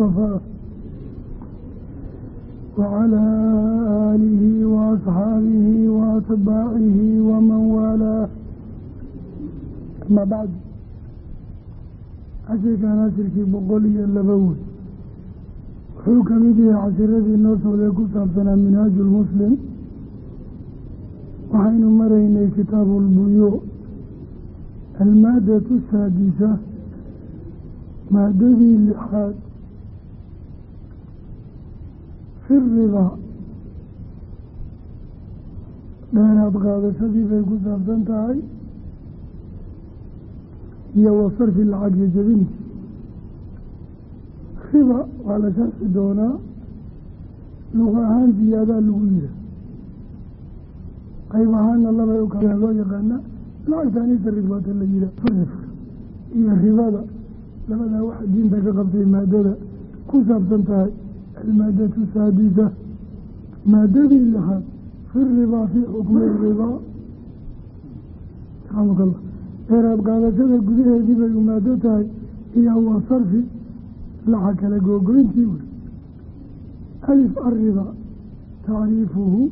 mustafa ah wacalaa aalihi wa asxaabihi wa atbaacihi waman waalaah amaa bacdu cashirkan cashirkii boqol iyo laba wey wuxuu ka mid yahay cashiradii noo socday ku saabsanaa minhaaju lmuslim waxaynu maraynay kitaabu lbuyuu almaadatu saadisa maadadii lixaad fi ribaa dheeraad qaadashadii bay ku saabsan tahay iyo wa sarfi lacag iyo jebinti riba waa la sharxi doonaa luqa ahaan ziyaadaa lagu yidha qayb ahaana labay u kala loo yaqaana lacagtaanisa ribata la yiha sarifka iyo ribada labadaa waxa diinta ka qabtay maadada ku saabsan tahay almaadatu saadisa maadadii lixaad fi ribaa fii xukmi ribaa raxamukallah dheeraad qaadashada gudaheedii bay umaado tahay iyo waa sarfi laxa kala googoyntii wey alif arriba tacriifuhu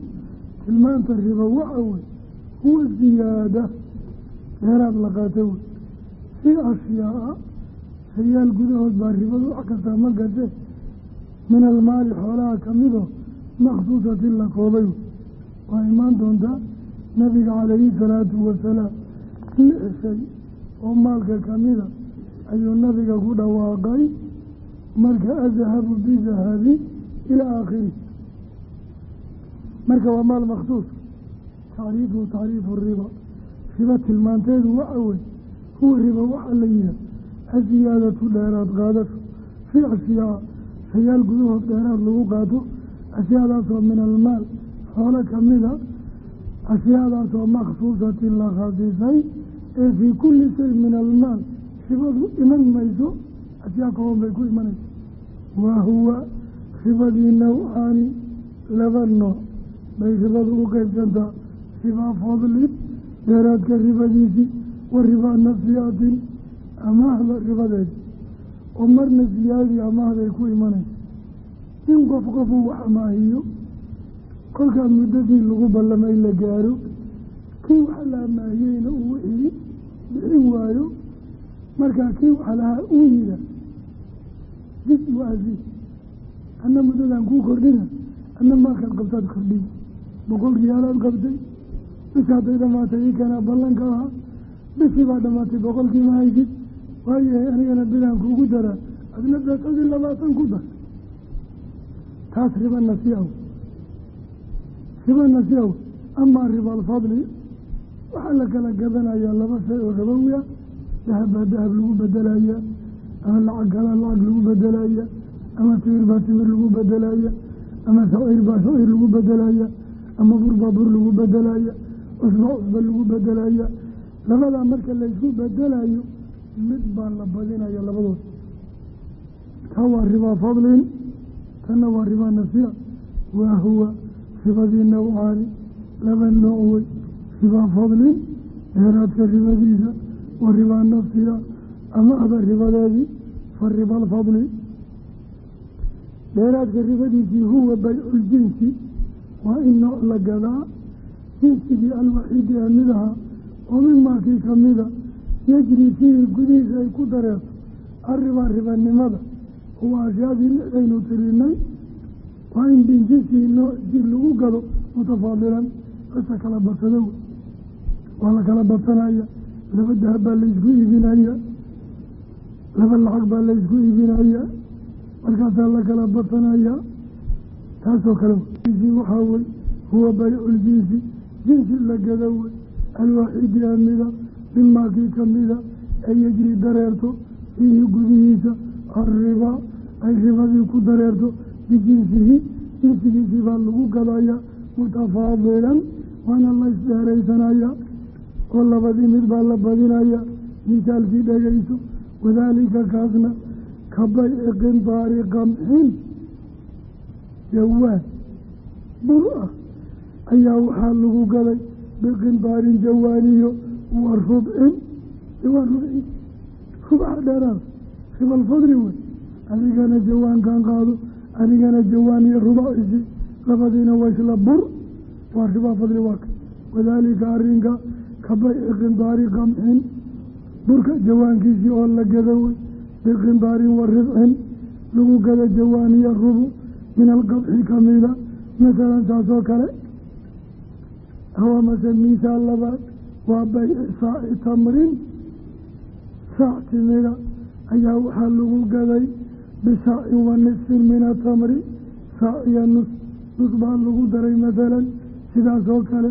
tilmaanta riba waxa wey huwa ziyaada dheeraad la qaata wey fii ashyaaa shayaal gudahood baa ribadu wax kastaa ma min almaali xoolaha kamido makhsuusatin la koobay waa imaan doontaa nabiga calayhi salaatu wasalaam lix shay oo maalka kamida ayuu nabiga ku dhawaaqay marka adhabu bidahabi ilaa aakhiri marka waa maal makhsuus tacriifuhu tacriifu riba riba tilmaanteedu waxa wey huwa riba waxaa la yihaa asiyaadatu dheeraad qaadasho fii shayaal gudahood dheeraad lagu qaato ashyaadaasoo min almaal. Xoolo kamida ashyaadaasoo makhsuusatin la khasisay ee fii kulli shay min almaal. Ribadu iman mayso ashyaa kooban bay ku imanaysa. Wa huwa ribadii nawcaani laba nooc bay ribadu u qeybsantaa. Ribaa fadlin dheeraadka ribadiisii wa ribaa nasiyatin amaahda ribadeeda oo marna siyaadii amaahday ku imanaysa in qof qofuu wax amaahiyo kolkaa muddadii lagu ballamay la gaaro kii waxa la amaahiyeyna uu wixii bixin waayo markaa kii waxa lahaa uu yida jid waasiid anna muddadan kuu kordhina anna maalkaad qabtaad kordhiy boqol riyaalaad qabtay bisha hadday dhamaatay ii kanaa ballanka ahaa bishii baa dhamaatay boqolkii ma haysid waayahay anigana bilaan kuugu daraa adna beesadii labaatan ku dar. Taas riba nasiaw riba nasiaw amaa riba alfadli. Waxaa la kala gadanayaa laba shay oo rabowiya dahab baa dahab lagu bedelaya ama lacag kalaa lacag lagu bedelaya ama timir baa timir lagu bedelaya ama shaciir baa shaciir lagu bedelaya ama bur baa bur lagu bedelaya cusba cusba lagu bedelaya labadaa marka laysku bedelayo mid baa la badinaya labadood. Taa waa ribaa fadlin? Tanna waa ribaa nasiya waa huwa ribadii nawcaani laba nooc wey ribaa fadlin. Dheeraadka ribadiisa wa ribaa nafsiya amaahda ribadeedii fa riba alfadli dheeraadka ribadiisii huwa bayculjinsi waa in nooc la gadaa. Jinsigii alwaxiidi ee mid ahaa oo mimaakii kamida yejri fiihi gudihiisa ay ku dareerto arribaa ribanimada huwa ashyaadii lixdaynu tirinay waa in binjinsii nooc jir lagu gado mutafaadilan asa kala badsado waa la kala badsanaya. Laba dahab baa laysku iibinaya. Laba lacag baa laysku iibinaya. Markaasaa la kala badsanaya. Taasoo kale waxaa wey huwa bayculjinsi jinsi. La gado wey alwaaxidi amida mimaakii kamida ee yejri dareerto fiihi gudihiisa arriba ay ribadii ku dareerto bijinsihi jinsigiisii baa lagu gadaya mutafaadilan waana la isdheeraysanaya oo labadii mid baa la badinaya misaalkii dhegayso wadaalika kaasna ka bayci qindaari qamxin jawaan bur ah ayaa waxaa lagu gaday biqindaarin jawaaniyo wa rubcin jawaan rubci rubca dheeraada ribalfadli wey adigana jawaankan qaado anigana jawaan iyo rubaciisi labadiina waa isla bur waa ribaa fadli waaka wadaalika arrinka ka bayci qindaari qamxin burka jawaankiisii oo la gada wey biqindaarin wa ribcin lagu gada jawaan iyo rubu min alqabxi kamida masalan taasoo kale hawa mase miisaal labaad waa bayci saaci tamrin saac timira ayaa waxaa lagu gaday bisaacin wa nisfin min atamri saac iyo nus nus baa lagu daray masalan sidaasoo kale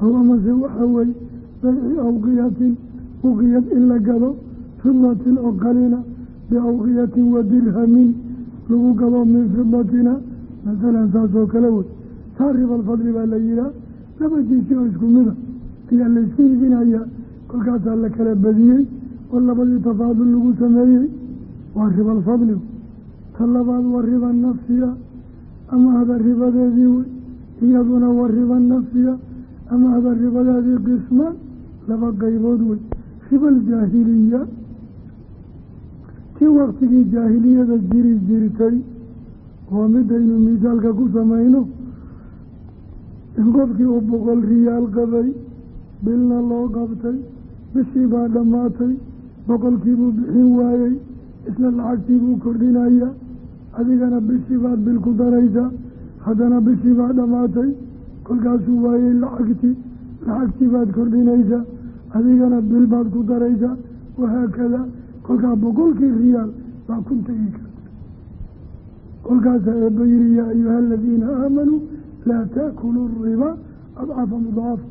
hawa mase waxaa weye bayci awqiyatin uqiyad in la gado fidatin oo qalina biawqiyatin wa dirhamin lagu gado min fidatina masalan saasoo kale wey taa ribalfadli baa la yihaa laba jinsi oo isku mida ayaa laysku iibinayaa kolkaasaa la kala badiyey oo labadii tafaadul lagu sameeyey waa ribalfadli ta labaad waa riba nafsiya amahda ribadeedii wey iyaduna waa riba nafsiya amahda ribadeedii qismaan laba qaybood wey ribaljaahiliya tii waktigii jaahiliyada jiri jirtay waa midaynu misaalka ku samayno in qofkii uu boqol riyaal qabay bilna loo qabtay bishii baa dhammaatay boqolkiibuu bixin waayey isna lacagtiibuu kordhinaya adigana bishii baad bil ku daraysaa haddana bishii baa dhammaatay kolkaasuu waayey lacagtii lacagtii baad kordhinaysaa adigana bil baad ku daraysaa wahaakada kolkaa boqolkii riyaal baa kun tegi karta. Kolkaasaa eebba yiri yaa ayuha aladiina aamanuu laa taakuluu riba adcafa mudaafa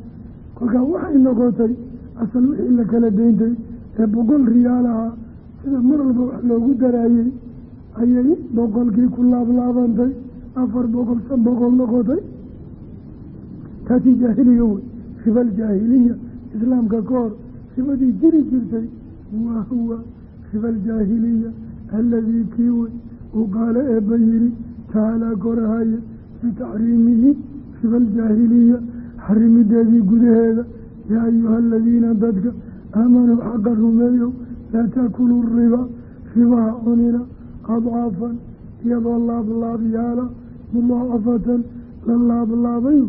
kolkaa waxay noqotay asal wixii la kala deyntay ee boqol riyaal ahaa sida mar walba wax loogu daraayey ayay boqolkii ku laablaabantay afar boqol shan boqol noqotay. Taatii jaahiliga wey ribal jaahiliya islaamka ka hor jiri jirtay wa huwa ribaljaahiliya aladii kii wey uu qaala eebba yiri tacaalaa korahaya bitaxriimihi ribaljaahiliya xarimideedii gudaheeda yaa ayuha aladiina dadka aamanuu xaqa rumeeyow laa taakuluu riba ribaha cunina adcaafan iyadoo laablaab yaalla mudaacafatan la laablaabayo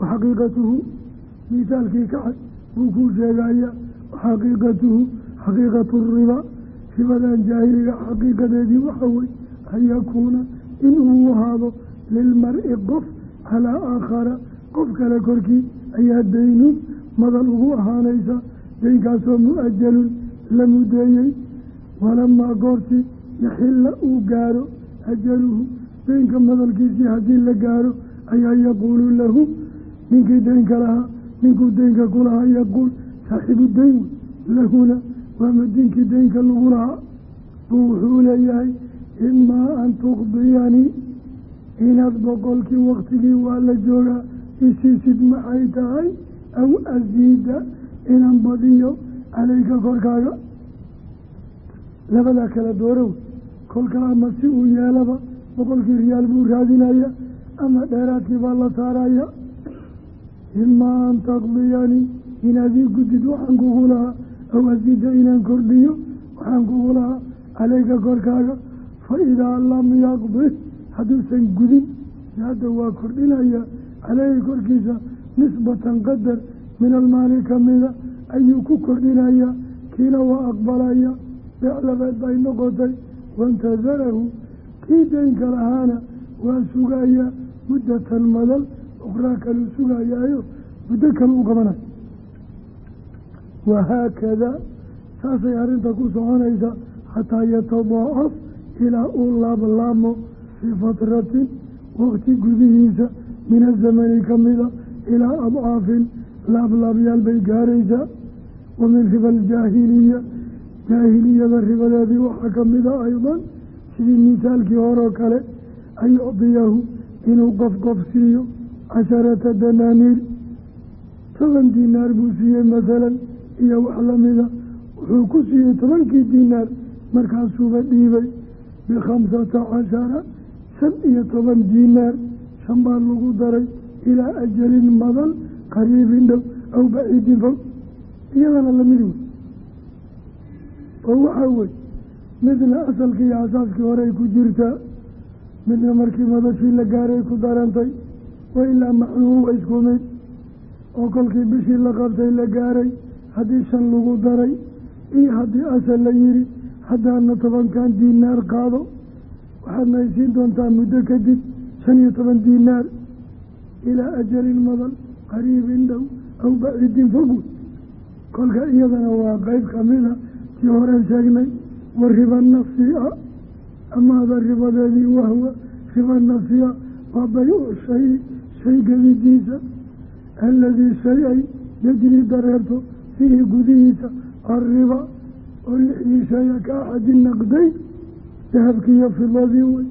waxaqiiqatuhu misaalkii kacay buu kuu sheegaya xaqiiqatuhu xaqiiqatu riba ribadan jaahiliga xaqiiqadeedii waxa wey an yakuuna inuu ahaado lilmar-i qof calaa aakhara qof kale korkii ayaa daynun madal ugu ahaanaysa daynkaasoo mu'ajalun la mudeeyey walamaa goortii yaxilla uu gaaro ajaluhu daynka madalkiisii haddii la gaaro ayaa yaquulu lahu ninkii daynka lahaa ninkuu daynka ku lahaa yaquul saaxiibu dayn lahuna waa madiinkii daynka lagu lahaa. Buu wuxuu leeyahay imaa an tuqdiyanii inaad boqolkii waktigii waa la joogaa isiisid maxay tahay? Aw asiida inaan badiyo caleyka korkaaga labadaa kala doorow kolka ama si uu yeelaba boqolkii riyaal buu raadinaya ama dheeraadkii baa la saaraya? Imaa an taqdiyanii inaad ii gudid waxaan kugu lahaa. Aw asiida inaan kordhiyo waxaan kugu lahaa caleyka korkaaga fa idaa lam yaqdi hadduusan gudin hadda waa kordhinaya caleyhi korkiisa nisbatan qadar min almaali kamida ayuu ku kordhinaya kiina waa aqbalaya beeclabeed bay noqotay waintadarahu kii daynka lahaana waa sugaya muddatan madal ukhraa kaluu sugayaayo muddo kale u qabanayo wahaakada saasay arrinta ku soconaysa xataa yatadaacaf ilaa uu laablaamo fii fatratin waqti gudihiisa min azamani kamida ilaa adcaafin laablaabyaal bay gaaraysaa wa min riba aljaahiliya jaahiliyada ribadeedii waxaa kamida aydan sidii misaalkii horeo kale an yucdiyahu inuu qof qof siiyo casharata danaaniir toban diinaar buu siiyey masalan iyo wax lamida wuxuu ku siiyey tobankii diinaar markaasuuba dhiibay bikhamsata cashara shan iyo toban diinaar shan baa lagu daray ilaa ajalin madal qariibin dhow aw baciidin fog iyadana la mid wey oo waxaa wey midna asalkii iyo asaaskii horey ku jirtaa midna markii madashii la gaaray ku darantay wa ilaa macnuhu isku mid oo kolkii bishii la qabtay la gaaray haddii shan lagu daray iyo haddii asal la yidhi haddaana tobankan diinaar qaado waxaadna ay siin doontaa muddo kadib shan iyo toban diinaar ilaa ajalin madan qariibin dhow aw baciidin fogud kolka iyadana waa qeyb kamida tii horeen sheegnay wa riba nafsia amaada ribadeedii wahwa riba nafsiya waa baycu shay shay gedidiisa aladii shay ay yajri dareerto fiihi gudihiisa alriba oo lixdii shaya ka axadi naqday dahabkiiyo fidadii wey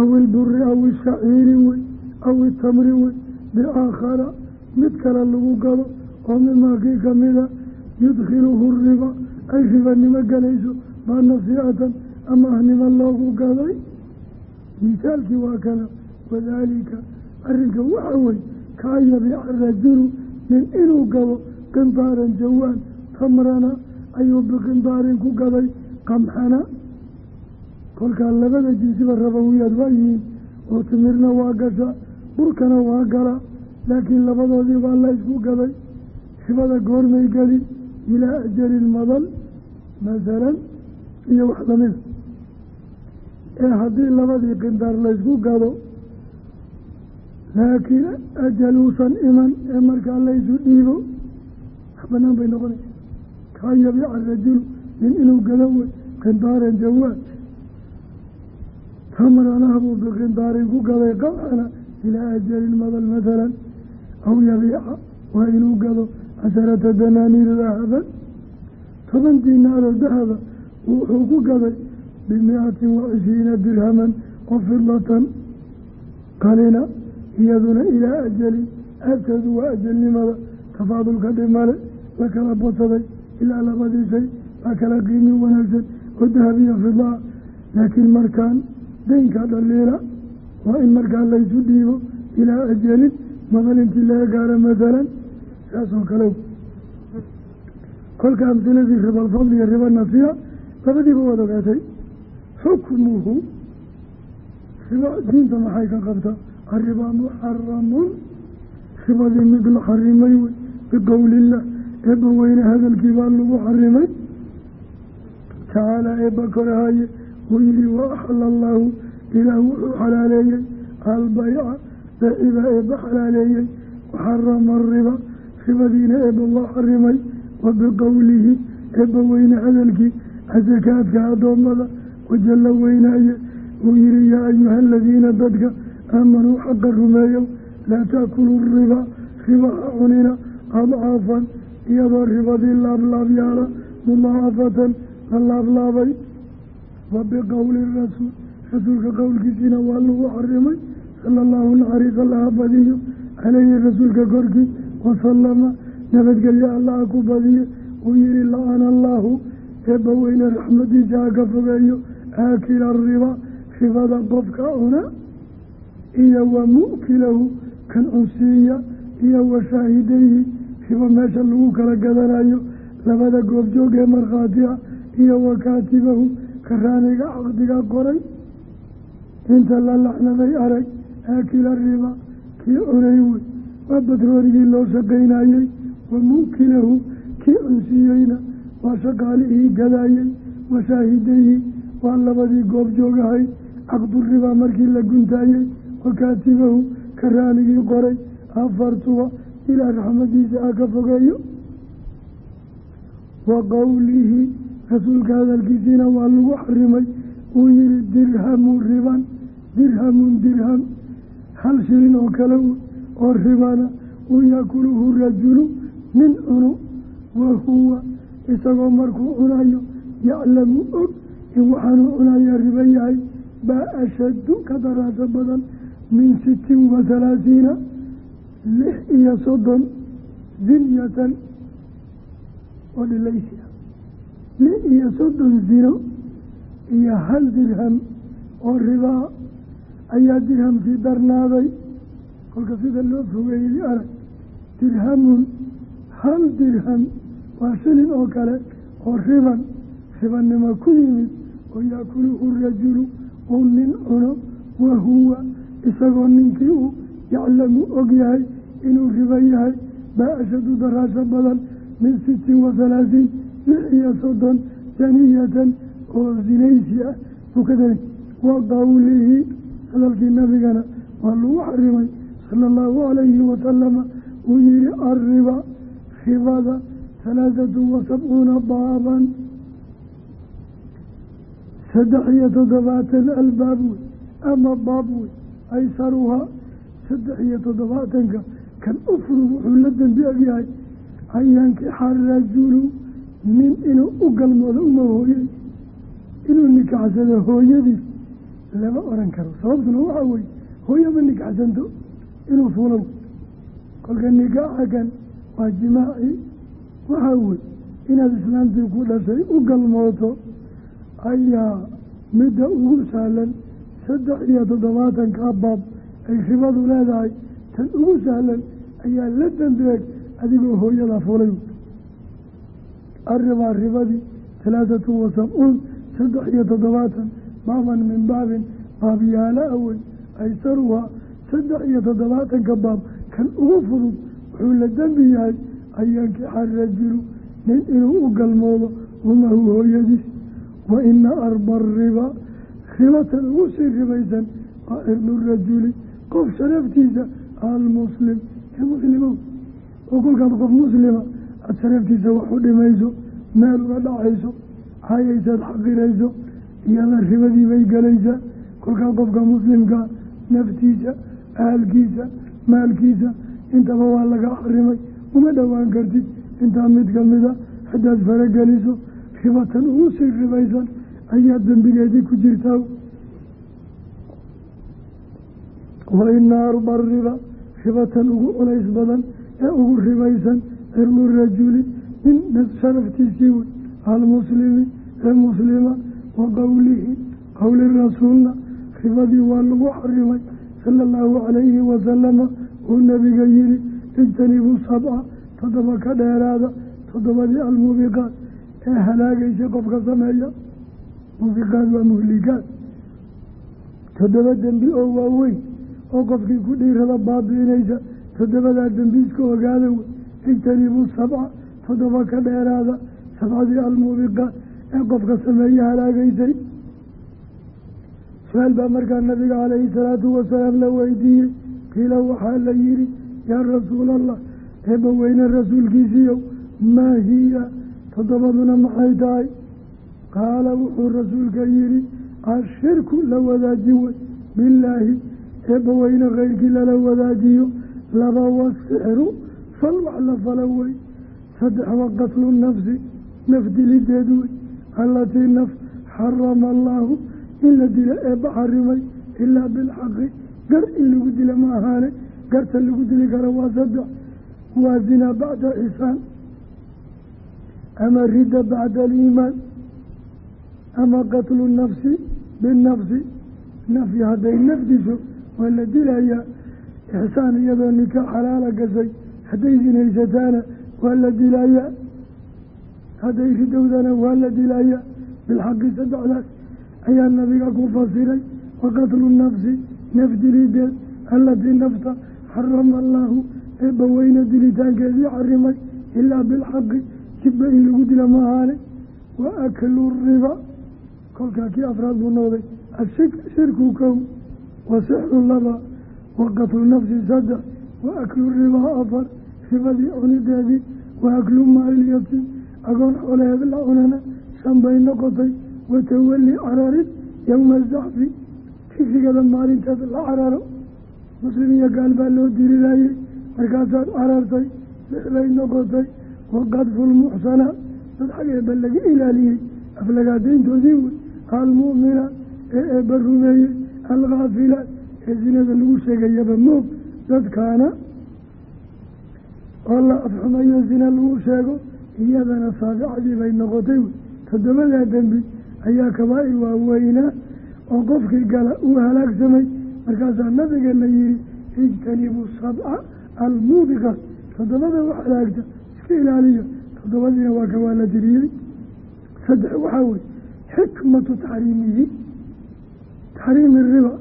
aw ilburi aw ishaciiri wey aw itamri wey biaakhara mid kale lagu gado oo mimaakii kamida yudkhiluhu riba ay ribanimo gelayso maa nasiicatan ama ahnimo loogu gaday misaalkii waa kana wadaalika arrinka waxa wey kaa yabiica rajulu nin inuu gado qindaaran jawaan tamrana ayuu biqindaarin ku gaday qamxana kolkaa labada jinsiba rabawiyaad waa yihiin oo timirna waa gasha burkana waa gala laakiin labadoodii baa la isku gaday ribada goormay geli ilaa ajalin madal masalan iyo wax lamida ee haddii labadii qindaar laysku gado laakiin ajaluusan iman ee markaa laysu dhiibo banaan bay noqonaysa kaa yabiica rajulu nin inuu gado wey qindaaran jawaad tamranahbuu biqindaarin ku gaday qamxana ilaa ajalin madal masalan aw yabiica waa inuu gado casharata danaaniir dahaban toban diinaaroo dahaba wuxuu ku gaday bimiatin wa cishriina dirhaman oo fidlatan qalina iyaduna ilaa ajalin aabteedu waa ajalnimada tafaadulka dhimale la kala badsaday ilaa labadii shay waa kala qiimi wanaagsan oo dahab iyo fidlaa laakiin markaan daynka dhaliila waa in markaa laysu dhiibo ilaa ajalin madal intii laga gaaro masalan saasoo kale. Kolka amsiladii ribalfadli iyo riba nasiya labadiiba waad ogaatay. Xukmuhu riba diinta maxay ka qabta arribaa muxaramun ribadii mid la xarimay wey biqowliillah eebba weyne hadalkii baa lagu xarimay. Tacaala eebba korahaye uu yihi wa axala allaahu ilaah wuxuu xalaaleeyey albayca beeciba eebba xalaaleeyey waxarama ariba ribadiina eebba waa xarimay wa biqowlihi eebba weyne hadalkii asakaadka addoommada wajalla weynaaye uu yihi yaa ayuha aladiina dadka aamanuu xaqa rumeeyow laa taakulu riba riba ha cunina adcaafan iyadoo ribadii laablaab yaalla mudaacafatan la laablaabay wa biqowli rasuul rasuulka qowlkiisiina waa lagu xarimay. Sala allahu naxariis allaha badiyo caleyhi rasuulka korkii wasalama nabadgelyo allaha ku badiye uu yihi la-ana allaahu eebba weyne raxmadiisa ha ka fogeeyo. Aakila riba ribada qofka cuna iyo wa mu'kilahu kan cunsiiya iyo wa shaahidayhi. Ribo meesha lagu kala gadanayo labada goobjoog ee markhaatiga iyo wa karaaniga caqdiga qoray inta la laxnaday arag aakila riba kii cunay wey. Waa batroorigii loo shaqaynayey wa mu'kilahu kii cunsiiyeyna waa shaqaalihii gadaayey wa shaahidayhi waa labadii goobjoogahay caqduriba markii la guntaayey wa kaatibahu karaanigii qoray afartuba ilaa raxmadiisa ha ka fogeeyo. Wa qowlihi rasuulka hadalkiisiina waa lagu xarimay. Uu yihi dirhamu riban dirhamun dirham. Hal shilin oo kale oo ribana uu yaakuluhu rajulu nin cuno wa huwa isagoo markuu cunayo yaclamu og in waxaanuu cunaya ribo yahay. Baa ashaddu ka daraaso badan min sitin wa halaathiina lix iyo soddon zinyatan oo lix iyo soddon zino iyo hal dirham oo ribaa ayaa dirhamkii darnaaday. Kolka sida loo fogeeyey arag dirhamun hal dirham waa shilin oo kale oo riban. Ribannimo ku yimid oo yaakuluhu rajulu uu nin cuno wa huwa isagoo ninkii uu yaclamu og yahay inuu ribo yahay. Baa ashadu daraasho badan min sittin wa halaatiin lix iyo soddon saniyatan oo sinaysi ah. Buu ka daray wa qowlihi hadalkii nabigana waa lagu xarimay sala allahu calayhi wasalama uu yihi arriba ribada halaathatu wa sabcuuna baaban saddex iyo toddobaatan albaab wey ama baab wey aysaruhaa saddex iyo kan u wuxuu la dembi egyahay an nin inuu u galmoodo uma hooyey inuu nikaxsado hooyadiis lama oran karo. Sababtuna waxaa weye hooyo ma nikaxsanto inuu fuulow kolka nikaaxa kan waa jimaaci. Waxaa wey inaad islaantii ku dhashay u galmooto ayaa midda ugu sahlan. Saddex iyo toddobaatanka baab ay ribadu leedahay tan ugu sahlan ayaa la dambeeg adigoo hooyada fulay arribaa ribadii talaatatu wa sabcuun saddex iyo toddobaatan baaban min baabin baabyaala awey aysaruhaa saddex iyo toddobaatanka baab kan ugu fudud wuxuu la dembi yahay an yankixa rajulu nin inuu u galmoodo umahu hooyadiis wa ina arba riba ribatan ugu sii ribaysan waa irdu rajuli qof sharaftiisa almuslim ee qof muslima aada sharaftiisa wax u dhimayso meel uga dhacayso hayaysaad xaqirayso iyada ribadii bay gelaysaa kolkaa qofka muslimkaa naftiisa ahalkiisa maalkiisa intaba waa laga xarimay. Uma dhowaan kartid. Intaa mid kamida haddaad farageliso ribatan ugu sii ribaysan ayaa dembigeedii ku jirtaa wa ina arba riba ribatan ugu culays badan ee ugu ribaysan cirdu rajuli nin sharaftiisii wey almuslimi ee muslima wa qowlihi qowli rasuulna ribadii waa lagu xarimay sala allahu calayhi wasalama uu nabiga yihi ijtanibuu sabca toddoba ka dheeraada toddobadii almubiqaat. Ee halaagaysay qofka sameeya mubiqaad waa muhlikaad toddoba dembi oo waaweyn oo qofkii ku dhiirada baabi'inaysa toddobadaa dembi iska ogaada wey ijtanibuu sabca toddoba ka dheeraada sabcadii almubiqaat ee qofka sameeye halaagaysay. Su'aal baa markaa nabiga calayhi salaatu wasalaam la weydiiyey. Qiila waxaa la yihi yaa rasuul allah eebba weyne rasuulkiisiiyow maa hiya? Toddobaduna maxay tahay? Qaala wuxuu rasuulka yihi ashirku la wadaaji wey bilaahi eebba weyne keyrkii lala wadaajiyo laba wasixru fal wax la fala wey saddex wa qatlu nafsi naf dilideed wey allatii naf xarama allaahu in la dila eebba xarimay ilaa bilxaqi gar in lagu dila ma ahaane garta lagu dili karo waa saddex waa zinaa bacda xisaan ama ridda bacda aliimaan ama qatlu nafsi binafsi hadday nafdiso waa la dilayaa ixsaan iyadoo nikaax xalaala gashay hadday sinaysataana waa la dilayaa hadday ridowdana waa la dilayaa bilxaqi saddexdaas ayaa nabiga ku fasiray. wa qatlu nafsi naf dilideed allatii nafta xarama allaahu eebba weyne dilitaankeedii xarimay. ilaa bilxaqi jibba in lagu dila ma ahaane. wa aklu riba. kolkaa kii afraad buu noqday. ashirku kow. wa sixru laba. wa qatlu nafsi saddex. wa aklu ribaa afar ribadii cunideedii wa aklu maaliyati agoon xoolaheed la cunana shan bay noqotay watawali cararin yowma zaxfi tigsigada maalinteed la cararo muslim iyo gaal baa loo dirirayey markaasaad carartay lix bay noqotay waqadfu lmuxsanaat dad xag eebba laga ilaaliyey aflagaadayntoodii wey almu'minaat ee eebba rumeeyey alkhaafilaat ee sinada lagu sheegayaba moog dadkaana oo la afxumayo sina lagu sheego iyadana saabicadii bay noqotay. Wey toddobadaa dembi ayaa kabaa'ir waaweynaa oo qofkii gala uu halaagsamay. Markaasaa nabigeena yihi ijtanibuu sabca almuubiqaat toddobada wax halaagta iska ilaaliya toddobadiina waa ka waa la tiriyey saddex waxaa wey xikmatu taxriimihi taxriimi riba.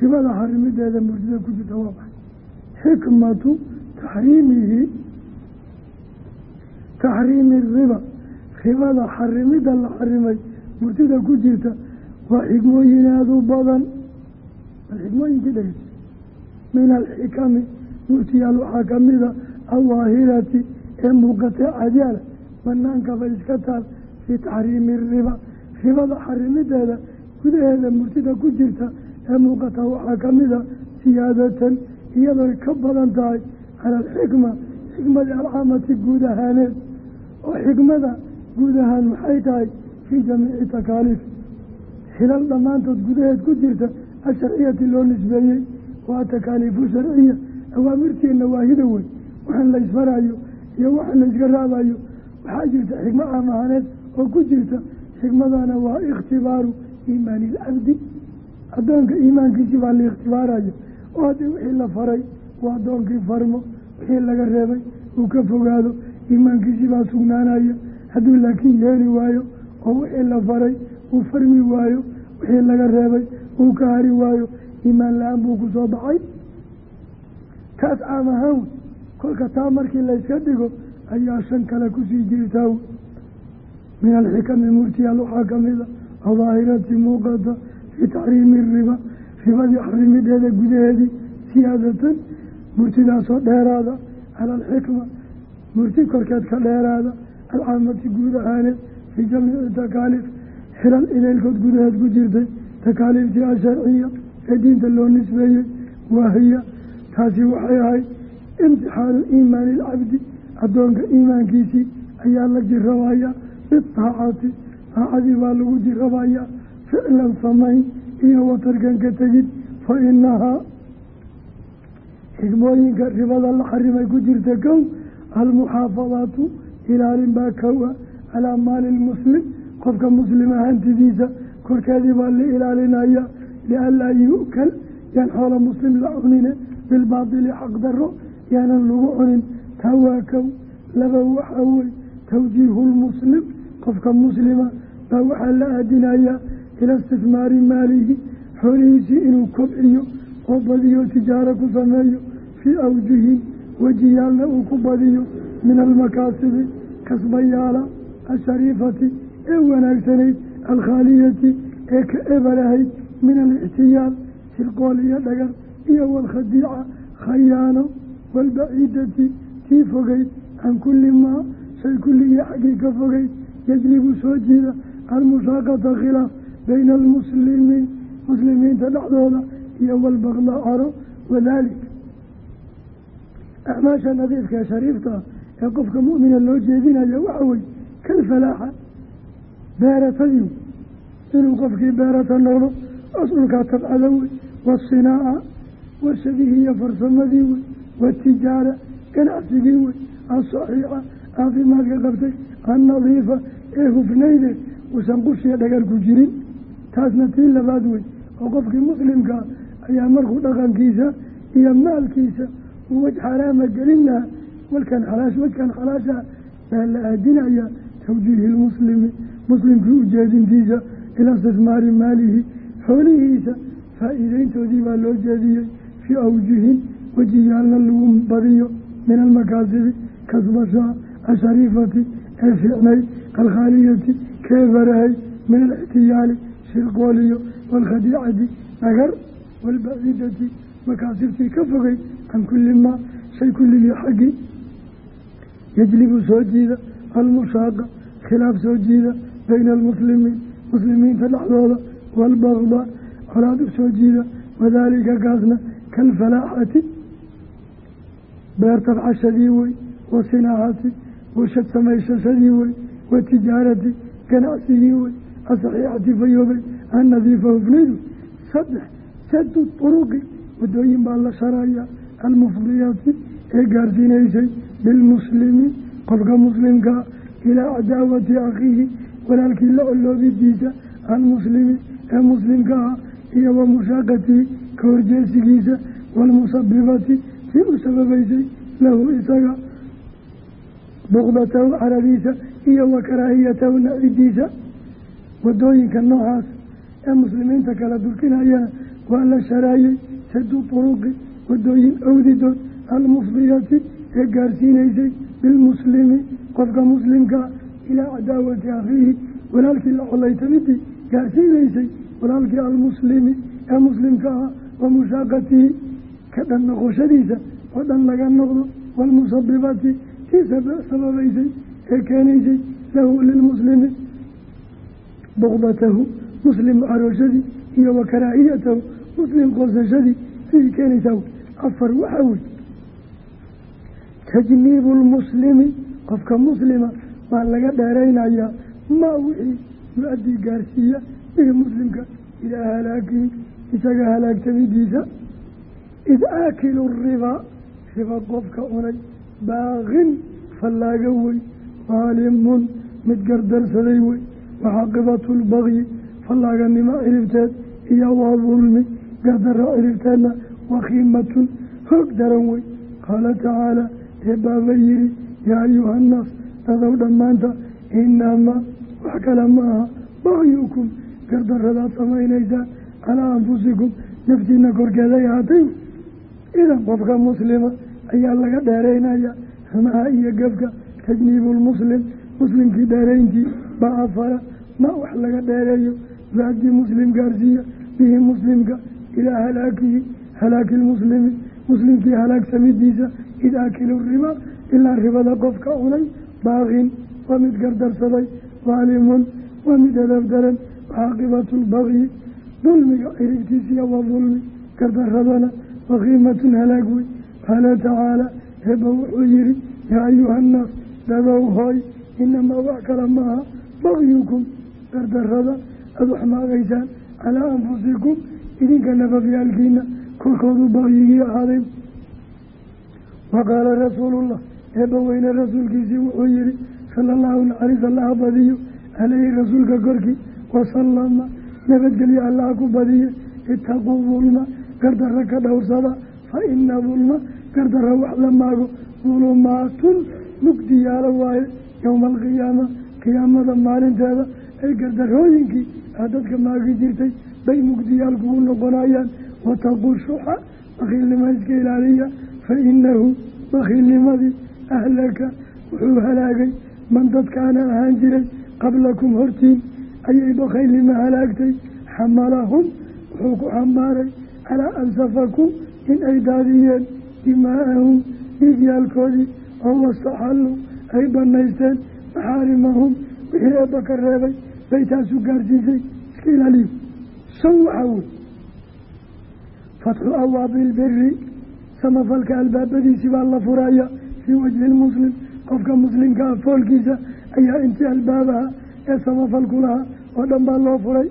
Ribada xarimideeda murtida ku jirta waa maxay? Xikmatu taxriimihi taxriimi riba. Ribada xarimidda la xarimay murtida ku jirta. Waa xikmooyin aada u badan. Bal xikmooyinkii dhegeysa min alxikami. Murtiyaal waxaa kamida aldaahirati ee muuqatee cadyaala banaankaba iska taal. Fii taxriimi riba. Ribada xarimideeda gudaheeda murtida ku jirta. Ee muuqata waxaa kamida siyaadatan iyadooy ka badan tahay cala alxikma xikmadii alcaamati guud ahaaneed oo xikmada guud ahaan maxay tahay fii jamiici takaaliif xilal dhammaantood gudaheed ku jirta asharciyati loo nisbeeyey waa takaaliifu sharciya awaamirtii nawaahida wey waxaan la isfarayo iyo waxaan la iska raabayo waxaa jirta xikmo caam ahaaneed oo ku jirta xikmadana waa ikhtibaaru iimaani ilcabdi addoonka iimaankiisii baa la ikhtibaaraya oo haddii wixii la faray waa addoonkii farmo wixii laga reebay uu ka fogaado iimaankiisii baa sugnaanaya. Hadduu laakiin yeeli waayo oo wixii la faray uu farmi waayo wixii laga reebay uu ka hari waayo iimaan la'aan buu ku soo baxay taas caam ahaan kolka taa markii layska dhigo ayaa shan kale ku sii jirtaa min alxikami murtiyaal waxaa kamida adaahirati muuqata fii taxriimi riba ribadii xarimideeda gudaheedii siyaadatan murtidaasoo dheeraada cala alxikma murti korkeed ka dheeraada alcaamati guud ahaaneed fii jamiici takaaliif xilal idaylkood gudaheed ku jirtay takaaliiftii asharciya ee diinta loo nisbeeyey waahiya taasi waxay ahayd imtixaanu iimaani ilcabdi addoonka iimaankiisii ayaa la jirabaya bitaacati taacadii baa lagu jirabayaa ficlan samayn iyo watarkan ka tegid fa inahaa xikmooyinka ribada la xarimay ku jirta kow almuxaafadaatu ilaalin baa kowa calaa maali lmuslim qofka muslima hantidiisa korkeedii baa la ilaalinaya lianlaa yu'kal yaan xoola muslim la cunine bilbaatili xaqdaro yaanan lagu cunin. Taa waa kow laba waxaa wey tawjiihu lmuslim qofka muslima baa waxaa la aadinayaa ila istismaari maalihi xoolihiisii inuu kobciyo oo badiyo tijaaro ku sameeyo fii awjuhin wejiyaalna uu ku badiyo min almakaasibi kasbayaala ashariifati ee wanaagsanayd alkhaaliyati ee ka ebalahayd min alixtiyaal shirqool iyo dhagar iyo walkhadiica khayaano walbaciidati tii fogeyd can kulli maa shay kulligii xaggii ka fogeyd yajlibu soo jiida almushaaqata khilaaf bayna almuslimiin muslimiinta dhexdooda iyo walbaqda caro acmaasha nadiifka shariifta ee qofka mu'mina loo jeedinaya waxa wey kalfalaaxa beeratadii inuu qofkii beerata noqdo asulkaa tabcada wey waasinaaca warshadihii iyo farsamadii wey watijaara ganacsigii wey asaxiixa caafimaadka qabtay annadiifa ee hufnayde uusan qushiya dhagar ku jirin. Taasna tii labaad wey oo qofkii muslimkaa ayaa markuu dhaqankiisa iyo maalkiisa uu wej xaraama gelin lahaa walkan xalaash wejkan xalaasha baa la aadinaya tawjiihi lmuslimi muslimkii ujeedintiisa ilaa istismaari maalihi xoolihiisa faa-iideyntoodii baa loo jeediyey fii awjuhin wejiyaalna lagu badiyo min almakaasibi kasbashaa ashariifati ee fiicnayd alkhaaliyati kee barahay min alixtiyaali shirqooliyo waalkhadiicati dhagar waalbaciidati makaasibtii ka fogay can kulli maa shay kulligii xaggii yajlibu soo jiida almushaaqa khilaaf soo jiida bayna almuslimiin muslimiinta dhexdooda waalbaqda colaad u soo jiida wadaalika kaasna kaalfalaaxati beer tabcashadii wey wa sinaacati warshad samaysashadii wey wa tijaarati ganacsigii wey asaxiixati fayoobay annadiifa hufnaydu saddex wadooyin baa la sharaya almufdiyaati ee gaarsiinaysay bilmuslimi qofka muslimkaa ilaa cadaawati akhiihi walaalkii la coloobidiisa almuslimi ee muslimka ah iyo wa mushaaqatihi ka horjeesigiisa waalmusabibati tii u sababaysay lahu isaga bukdatahu caradiisa iyo wa karaahiyatahu nacidiisa waddooyinka noocaas ee muslimiinta kala durkinayana waa la sharaayey sadu turuqi waddooyin awdidood almufdiyati ee gaarsiinaysay bilmuslimi qofka muslimkaa ilaa cadaawati akhiihi walaalkii la colaytamidii gaarsiinaysay walaalkii almuslimi ee muslimka ahaa wa mushaaqatihi ka dhan noqoshadiisa oo dhan laga noqdo waalmusabibati kii sababaysay ee keenaysay lahu lilmuslimi bukdatahu muslim carooshadii iyo wa karaahiyatahu muslim qoosashadii sidii keenaysaa afar waxaa wey tajniibu lmuslimi qofka muslima waa laga dheeraynayaa maa wixii yu-addii gaarsiiya bihi muslimka ilaa halaakihi isaga halaagtamidiisa id aakilu ribaa riba qofka cunay baaqin fallaaga wey daalimun mid gardarsaday wey waxaaqibatu lbagyi fallaaganimo ciribteed iyo waa dulmi gardaro ciribteedna wakhiimatun hoog daran wey qaala tacaala eebbaaba yihi yaa ayuha annaas dadow dhammaanta inamaa wax kale ma aha bagyukum gardaradaad samaynaysaan calaa anfusikum naftiina korkeeday ahaatay idan qofka muslima ayaa laga dheeraynaya xumaha iyo gefka tajniibu lmuslim muslimkii dheerayntii baa afara ma wax laga dheereeyo baadii muslim gaarsiiya bihi muslimka ilaa halaakihi halaaki lmuslimi muslimkii halaagsamidiisa id aakilu riba ilaa ribada qofka cunay baaqin waa mid gardarsaday daalimun waa mid edab daran caaqibatu lbagyi dulmiga ciribtiisiya waa dulmi gardaradana wakiimatun halaag wey qaala tacaala eeba wuxuu yihi yaa ayuha annaas dadow hooy inamaa wax kale maaha bagyukum gardarada aada wax maagaysaan calaa anfusikum idinka nafafyaalkiina korkoodu bagyigii ahaaday wa qaala rasuulullah eebba weyne rasuulkiisii wuxuu yihi sala allahu naxariis allaha badiyo caleyhi rasuulka korkii wasalama nabadgelyo allaha ku badiye itaquu dulma gardara ka dhowrsada fa ina dulma gardara wax la maago dulumaatun mugdiyaalo waaye yowma alqiyaama qiyaamada maalinteeda ay gardarooyinkii aad dadka maagi jirtay bay mugdiyaal kugu noqonayaan wataquu shuxa bakiilnima iska ilaaliya fa inahu bakiilnimadii ahlaka wuxuu halaagay man dadkaana ahaan jiray qablakum hortiin ayay bakaylnimo halaagtay xamalahum wuxuu ku xambaaray calaa an safaku in ay daadiyeen dimaa'ahum dhiigyaalkoodii oo wastaxallu ay banaysteen maxaarimahum wixii eebba ka reebay bay taasu gaarsiisay iska ilaaliyo fatxu abwaabi ilbiri samafalka albaabadiisii baa la furaya fii wajhi lmuslim qofka muslimka ah foolkiisa ayaa intii albaabaha ee samafalku lahaa oo dhan baa loo furay.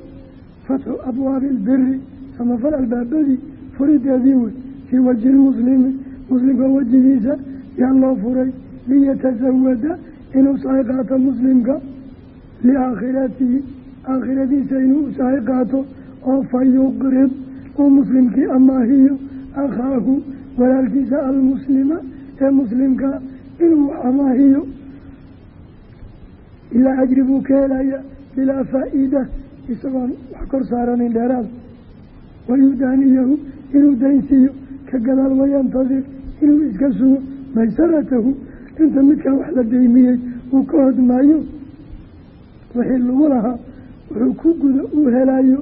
Fatxu abwaabi ilbiri samafal albaabadii furideedii wey fii wajhi lmuslimi muslimka wejigiisa yaa loo furay liyatasawada inuu sahay qaato muslimka liaakhiratihi aakhiradiisa inuu sahay qaato oo fa yuqrib uu muslimkii amaahiyo akhaahu walaalkiisa almuslima ee muslimka inuu amaahiyo ilaa ajri buu ka helaya bilaa faa-ida isagoon wax kor saaranin dheeraad wayudaaniyahu inuu daynsiiyo ka gadaal wayantadir inuu iska sugo maysaratahu inta midkan wax la daymiyey uu ka hodmaayo wixii lagu lahaa wuxuu ku guda uu helayo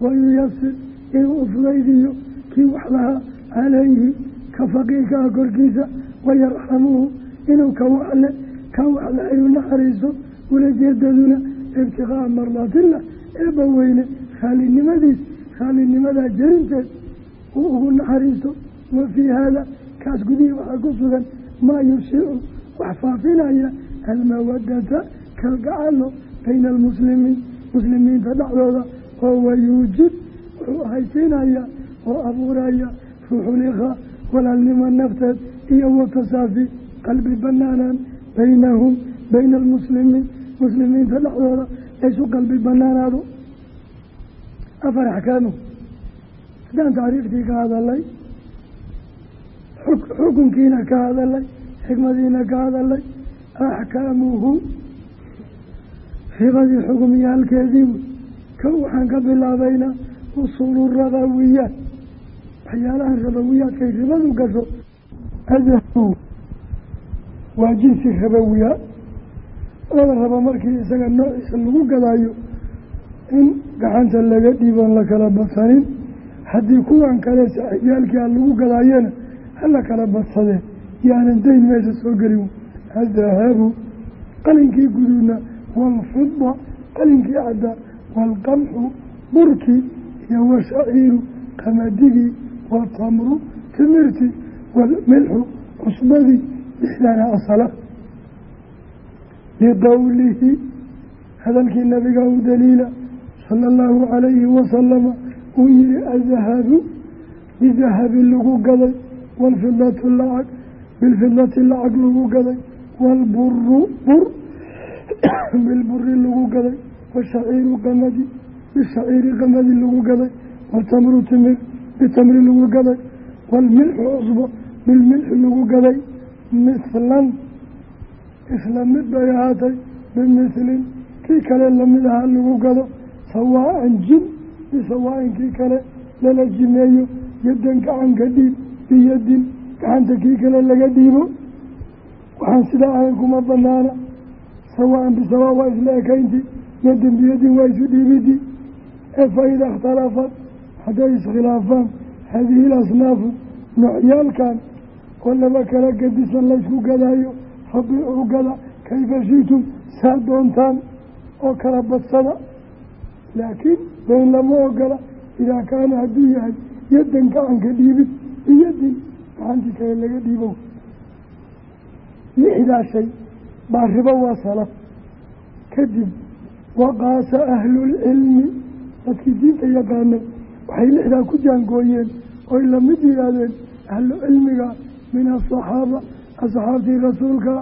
wayuyasir inuu ufudaydiyo kii wax lahaa caleyhi ka faqiirka ah korkiisa wayarxamuhu inuu ka waxle ka waxle ay u naxariiso ulajeedaduna ibtiqaa'a mardaatillah eebba weyne khaalinimadiis khaalinimadaa jerinteed uu ugu naxariisto wa fii haada kaas gudihii waxaa ku sugan maa yushicu wax faafinaya almawadata kalgacalo bayna almuslimiin muslimiinta dhexdooda oo wayuujib wuxuu ahaysiinaya oo abuuraya ruuxulikhaa walaalnimo nafteed iyo watasaafi qalbi banaanaan baynahum bayna almuslimiin muslimiinta dhexdooda laysu qalbi banaanaado afar axkaamu haddaan tacriiftii ka hadalay xukunkiina ka hadalay xikmadiina ka hadalay axkaamuhu ribadii xukumiyaalkeedii kan waxaan ka bilaabaynaa usuulu rabawiyaat waxyaalaha rabawiyaadkay ribadu gasho adahu waa jinsi rabawiya oo la raba markii isaga noociisa lagu gadaayo in gacanta laga dhiiboon la kala badsanin. Haddii kuwan kale saaxiibyaalkii ha lagu gadaayana hala kala badsadee yaanan dayn meesha soo gelin. Adahabu qalinkii guduudna waalfida qalinkii caddaa waalqamxu burkii iyo washaciiru qamadigii waatamru timirtii waalmilxu cusbadii lixdaana asala liqowlihi hadalkii nabiga u daliila sala allahu calayhi wasalama uu yihi adahabu bidahabi lagu gaday waalfidatu lacag bilfidati lacag lagu gaday waalburu bur bilburi lagu gaday washaciiru qamadi bishaciiri qamadi lagu gaday waatamru timir bitamri lagu gaday waalmilxu cusbo bilmilxi lagu gaday mithlan isla mid bay ahaatay bimithilin kii kale la mid ahaa lagu gado sawaa-an jin bisawaa-in kii kale lala jimeeyo yadan gacanka dhiib biyadin gacanta kii kale laga dhiibo waxaan sidaa ahayn kuma banaana sawaa-an ee fa-ida ikhtalafat hadday iskhilaafaan haadihi ilasnaafu noocyaalkan oo laba kala gadisan laysku gadaayo fabiicuu gada kayfa shitum saa doontaan oo kala badsada. Laakiin dayn lama ogola idaa kaana hadduu yahay yadan gacanka dhiibid biyadin gacantii kale laga dhiibo. Lixdaa shay baa ribo waa salaf. Kadib waqaasa ahlulcilmi dadkii diinta yaqaana waxay lixdaa ku jaangooyeen oy la mid yidhaahdeen ahlu cilmiga min asaxaaba asxaabtii rasuulka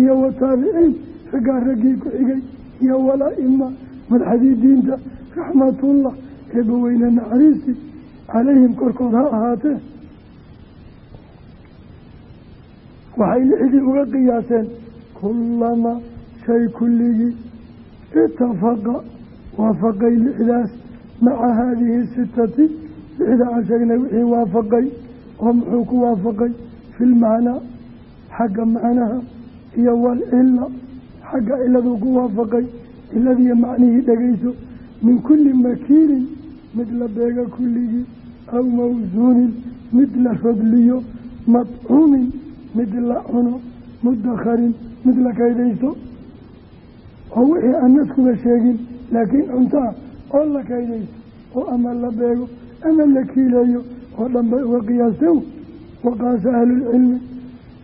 iyo wataabiciin raggaa raggii ku xigay iyo walaa-ima madaxdii diinta raxmatullah eebbaweyne naxariisi calayhim korkood ha ahaatee waxay lixdii uga qiyaaseen kullama shay kulligii itafaqa waafaqay lixdaas maca haadihi sitati lixda aan sheegnay wixii waafaqay oo muxuu ku waafaqay fi lmacnaa xagga macnaha iyo walcila xagga ciladuu ku waafaqay ciladiiyo macnihii dhegeyso min kulli makiinin mid la beega kulligii aw mawsuunin mid la rodliyo madcuumin mid la cuno mudakharin mid la kaydaysto. Oo wixii aan sheegin laakiin cuntaa oo la kaydaysto oo ama la beego ama la kiileeyo oo dhan bay uga qiyaasteen waqaasa ahlulcilmi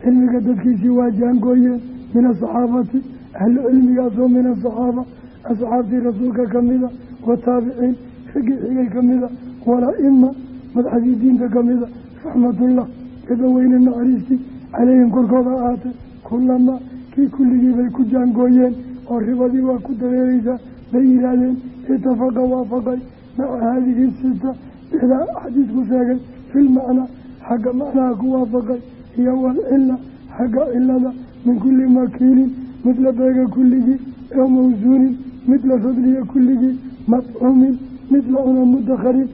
cilmiga dadkiisii waa jaangooyeen min asaxaabati ahlu cilmigaasoo min asaxaaba asxaabtii rasuulka ka mida wataabiciin raggii xigay ka mida walaa-ima madaxdii diinta ka mida raxmatullah eebaweyne naxariistii calayhim korkooda ahaatee kulamaa kii kulligii bay ku jaangooyeen oo ribadii waa ku dareereysaa bay yihaahdeen itafaqa waafaqay maca haadihi sita. Lixdaa xadiisku sheegay filmacnaa xagga macnaha ku waafaqay. Iyo walcila xagga cilada min kulli makiilin mid la beega kulligii oo mawsuunin mid la rodliya kulligii madcuumin mid la cuna mudakharin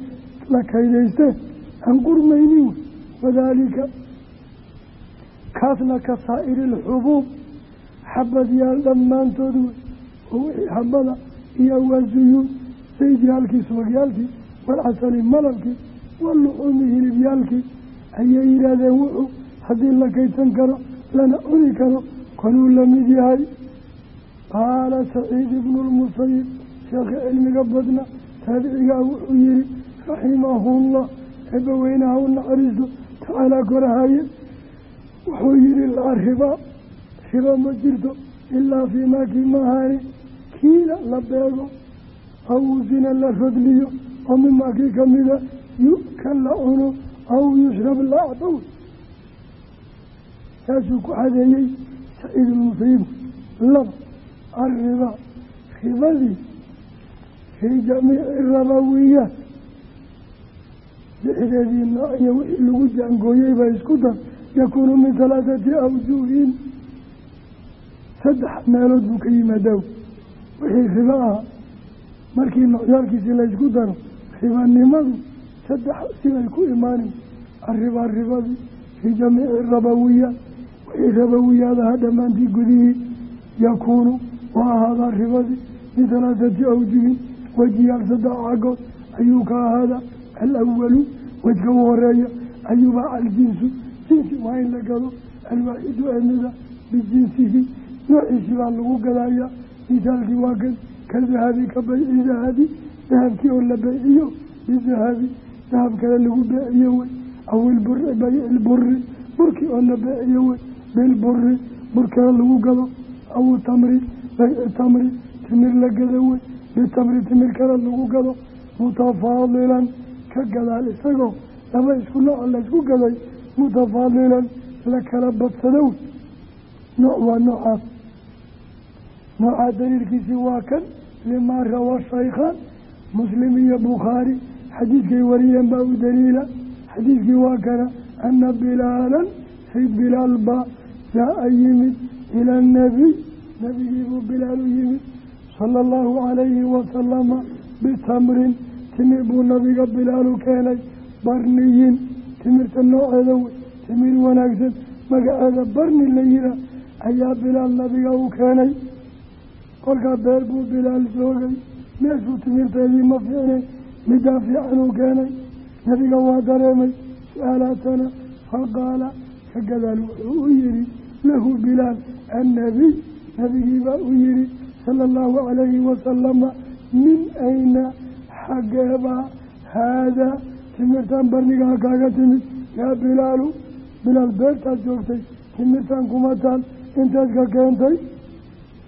la kaydayste. Aan qurmaynin wadaalika kaasna ka saa'iri ilxubuub xabadyaal dhammaantood wey oo iyo waasuyuun saydyaalkii subagyaalkii walcasali malabkii waluxuumi hilibyaalkii ayay yidhaahdeen wuxuu haddii la kaydsan karo lana cuni karo kanuu la mid yahay. Qaala saciid ibnu lmusayib sheekhi cilmiga badna taabicigaa wuxuu yihi raximahullah eebbaweynaha u naxariisto tacaalaa korahaye wuxuu yihi laa riba riba ma jirto ilaa fii maakii maahaani kiila la beego aw usina la rodliyo oo mimaakii kamida yu'ka la cuno aw yushrab la acdow saasuu ku xadeeyey saciid ilmusayib laba alriba ribadii fii jamiici rabawiyaat lixdeedii nooc iyo wixii lagu jaangooyey baa isku dar yakuunu min halaathati awjuhin saddex meelood buu ka yimaadaa wixii ribo ah markii noocyaalkiisii laysku daro ribanimadu saddex sibay ku imaanin. Arriba ribadii fii jamiici rabawiyaat wixii rabawiyaadaha dhammaantii gudihii yakuunu waa ahaadaa ribadii bihalaathati awjuhin wejiyaal saddex cagood ayuu ka ahaadaa alawalu wejka u horreeya ayuuba aljinsu. Jinsi waa in la gado alwaaxidu emida bijinsihi noociisii baa lagu gadayaa misaalkii waa kan ka dahabi ka bayci dahabi dahabkii oo la bayciyo bidahabi dahab kale lagu beeciyo wey aw ilburi bayci lburi burkii oo la beeciyo wey bilburi bur kale lagu gado aw tamri bayci tamri timir la gado wey bitamri timir kale lagu gado mutafaadilan ka gadaal isagoo laba isku nooca laysku gaday mutafaadilan la badsado noocaa daliilkiisii waa kan limaa rawaa shaykhaan muslim iyo bukhaari xadiidkay wariyeen baa u daliila xadiidkii waa kana ana bilaalan sayd bilaal baa jaa-a yimid ila annabiy nabigiibuu bilaal u yimid sala allahu calayhi wasalama bitamrin timir buu nabiga bilaalu keenay barniyin timirta nooceeda wey timir wanaagsan magaceeda barni la ayaa bilaal nabiga u keenay kolkaa beer buu bilaal joogay meeshuu timirteedii ma fiicnay middaa fiican uu keenay. Nabiga waa dareemay su'aalaatana faqaala ka gadaal wuxuu u yihi lahu bilaal annabiy nabigiibaa u yihi sala allahu calayhi wasalama min ayna xaggeebaa haadaa timirtan barnigaa kaaga timid yaa bilaalu bilaal beertaad joogtay timirtan kuma taal intaad ka keentay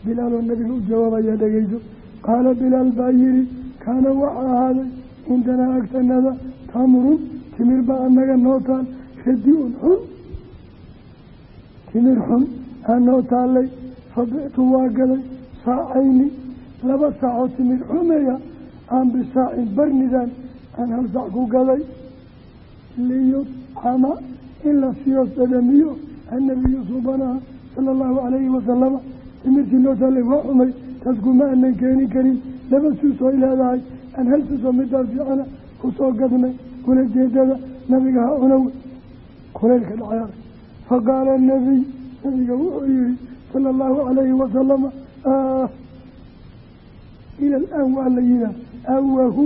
bilaaloo nabiga u jawaabaya dhegeyso qaala bilaal baa yihi kaana waxa ahaaday cindanaa agtanada tamrun timir baa anaga noo taal radi-un xun timir xun aa noo taallay fabictu waa gaday saacayni laba saacoo timir xumeya aan bisaacin barnidan aan hal sac ku gaday liyucama in la siiyo sadamiyo annabiyu sala allahu calayhi wasalama timirtii noo taallay waa xumay taas kuma aanan keeni karin. Laba suus oy aan hal suusoo midaa fiicana ku soo gadnay kula jeedada nabiga ha cunow. Kuleylka dhacaar faqaala nabiy nabiga wuxuu yihi sala allahu calayhi wasalama ila alaan waa la yihaa awahu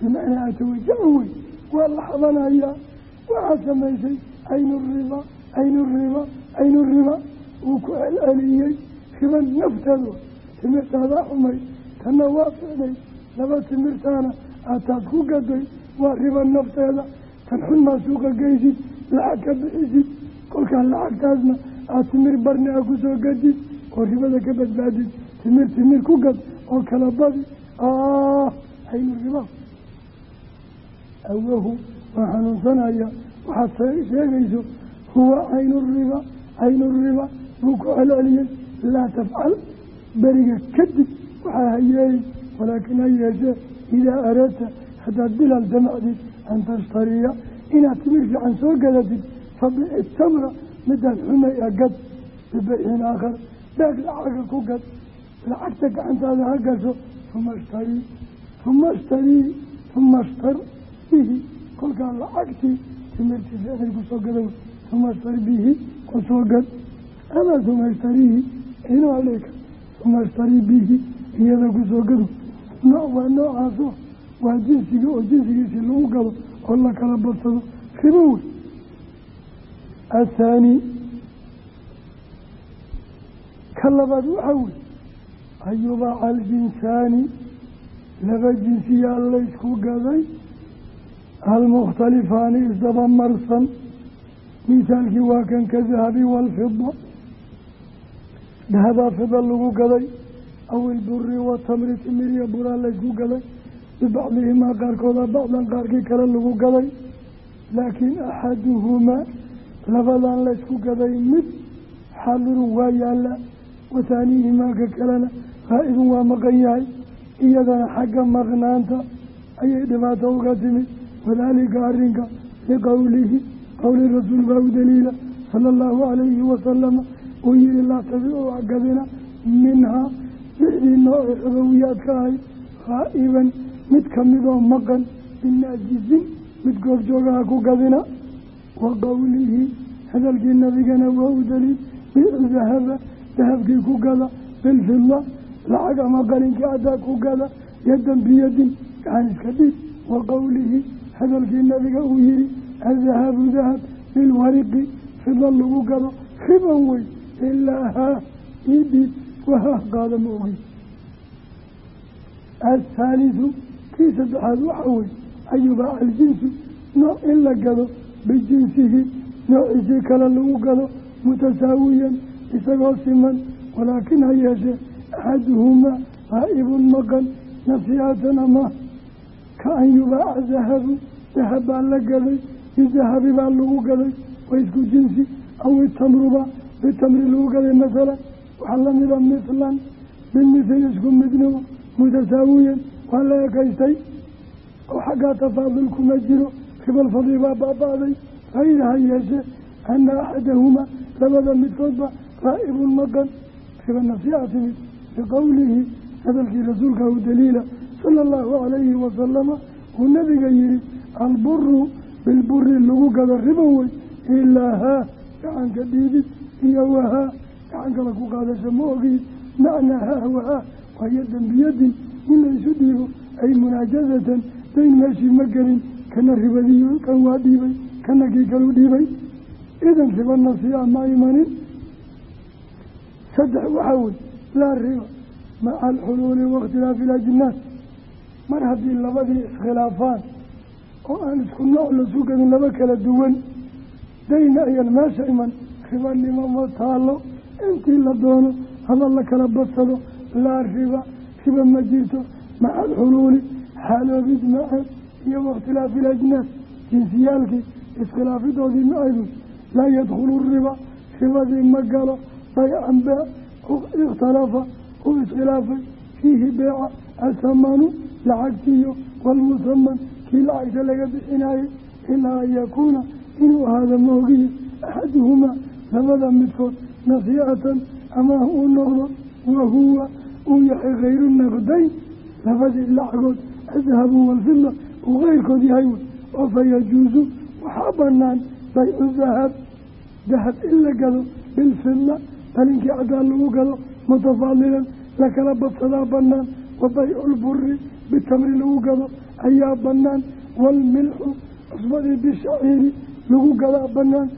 bimacnaa atawajacu wey. Waa la xabanayaa waxaad samaysay aynu riba aynu riba aynu riba. Wuu ku celceliyey riba nafteeda timirtaadaa xumay tanna waa ficnay laba timirtaana aad taas ku gaday waa riba nafteeda tan xun maa suuqa geysid lacag ka bixisid kolkaa lacagtaasna aad timir barni a ku soo gadid oo ribada ka badbaadid timir timir ku gad oo kala badi aynu riba. Awahu waa xanuunsanaya waxaad sheegayso huwa caynu riba caynu riba buu ku celceliyey laa tafcal beriga kadib waxaa hayeey walaakin ha yeeshee idaa aradta haddaad bilaal damacdid an tashtariya inaad timir fiican soo gadatid fabici tamra midaan xumay gad bibeyxin aakhar beeg lacaga ku gad lacagta gacantaada ha gasho uma ishtarii uma ishtarii uma ishtar bihi kolkaa lacagtii timirtii fiicnay ku soo gadow uma ishtar bihi ku soo gad ama uma ishtariihi inuu aleyka uma ishtarii bihi iyada ku soo gado nooc waa noocaaso waa jinsiga oo jinsigiisii lagu gado oo la kala badsado ribo wey athaani ka labaad waxaa wey an yubaaca aljinsaani laba jinsiyaa laysku gaday almukhtalifaani isdaba marsan misaalkii waa kan ka dahabi waalfida dahabaa fida lagu gaday aw ilburi watamri timiriya buraa laysku gaday bibacdihimaa qaarkooda bacdan qaarkii kale lagu gaday laakiin axaduhumaa labadan laysku gaday mid xaadirun waa yaalla wathaaniihimaa ka kalena qaa'idun waa maqan yahay iyadana xagga maqnaanta ayay dhibaato uga timid. Wadaalika arrinka liqowlihi qowli rasuul baa u daliila sala allahu calayhi wasalama uu yihi laa tabicu gadina minhaa lixdii nooci xubawiyaad ka ahayd haa'iban mid kamidoo maqan binaajisin mid goobjoogaha ku gadina. Wa qowlihi hadalkii nabigana waa u daliil biicu dahaba dahabkii ku gada bilfida lacag ama qalinkii adaa ku gada yadan biyadin gacan iska dhiib wa qowlihi hadalkii nabiga uu yihi adahabu dahab bilwariqi fida lagu gado riban wey ilaa haa ii dhiib wahaa qaada ma ogey athaalidu kii saddexaad waxa wey an yubaaca aljinsu nooc in la gado bijinsihi noociisii kale lagu gado mutasaawiyan isagoo siman walaakin ha yeeshee axaduhumaa haa'ibun maqan nasiihatan ama ka an yubaaca dahabu dahab baa la gaday bidahabi lagu gaday wa isku jinsi aw itamruba bitamri lagu gaday masalan waxaa lamida mithlan bimithli isku midnimo mutasaawiyan waa la ekaystay oo xaggaa tafaadul kuma jiro ribalfadli baa baaba'day fayda ha yeeshee ana axadahumaa labada midkoodba raa'ibun maqan riba nasiixa timid biqowlihi hadalkii rasuulka u daliila sala allahu calayhi wasalama uu nabiga yihi alburu bilburi lagu gado riban ilaa haa gacanka dhiibid iyo wahaa gacan kale ku qaadasho ma ogiid macnaa haa wahaa waayo dembiyadin in laysu dhiibo ay munaajazatan dayn meeshii ma gelin kana ribadiyo kan waa dhiibay kana kii kalu dhiibay. Idan riba nasiixa ma imanin. Saddex waxaa wey laa riba maca alxuluuli waاkhtilaafi ilajnaas mar haddii labadii iskhilaafaan oo aan isku nooc lasu gadin laba kala duwan dayna ayan meesha iman ribanimo ma taalo intii la doono haba la kala badsado. Laa riba riba ma jirto. Maca alxuluuli xaaloobid maca iyo waاkhtilaafi ilajnaas jinsiyaalkii iskhilaafidoodii maceedu laa yadkhulu riba ribadii ma galo. Baycan bee ikhtalafa uu iskhilaafay. Fiihi beeca asamanu lacagtiyo waalmusaman kii lacagta laga bixinaayey ilaa an yakuuna inuu ahaado moogiye axaduhumaa labada midkood nasiicatan amaah uu noqdo wahuwa uu yahay khayru naqdayn labadii lacagood adhabu waalfida uu keyrkood yahay wey oo fa yajuusu waxaa banaan baycu dahab dahab in la gado bilfida qalinkii cadaan lagu gado mutafaadilan lakala badsadaa banaan wa baycu lburi bitamri lagu gado ayaa banaan waalmilxu cusbadii bishaciiri lagu gadaa banaan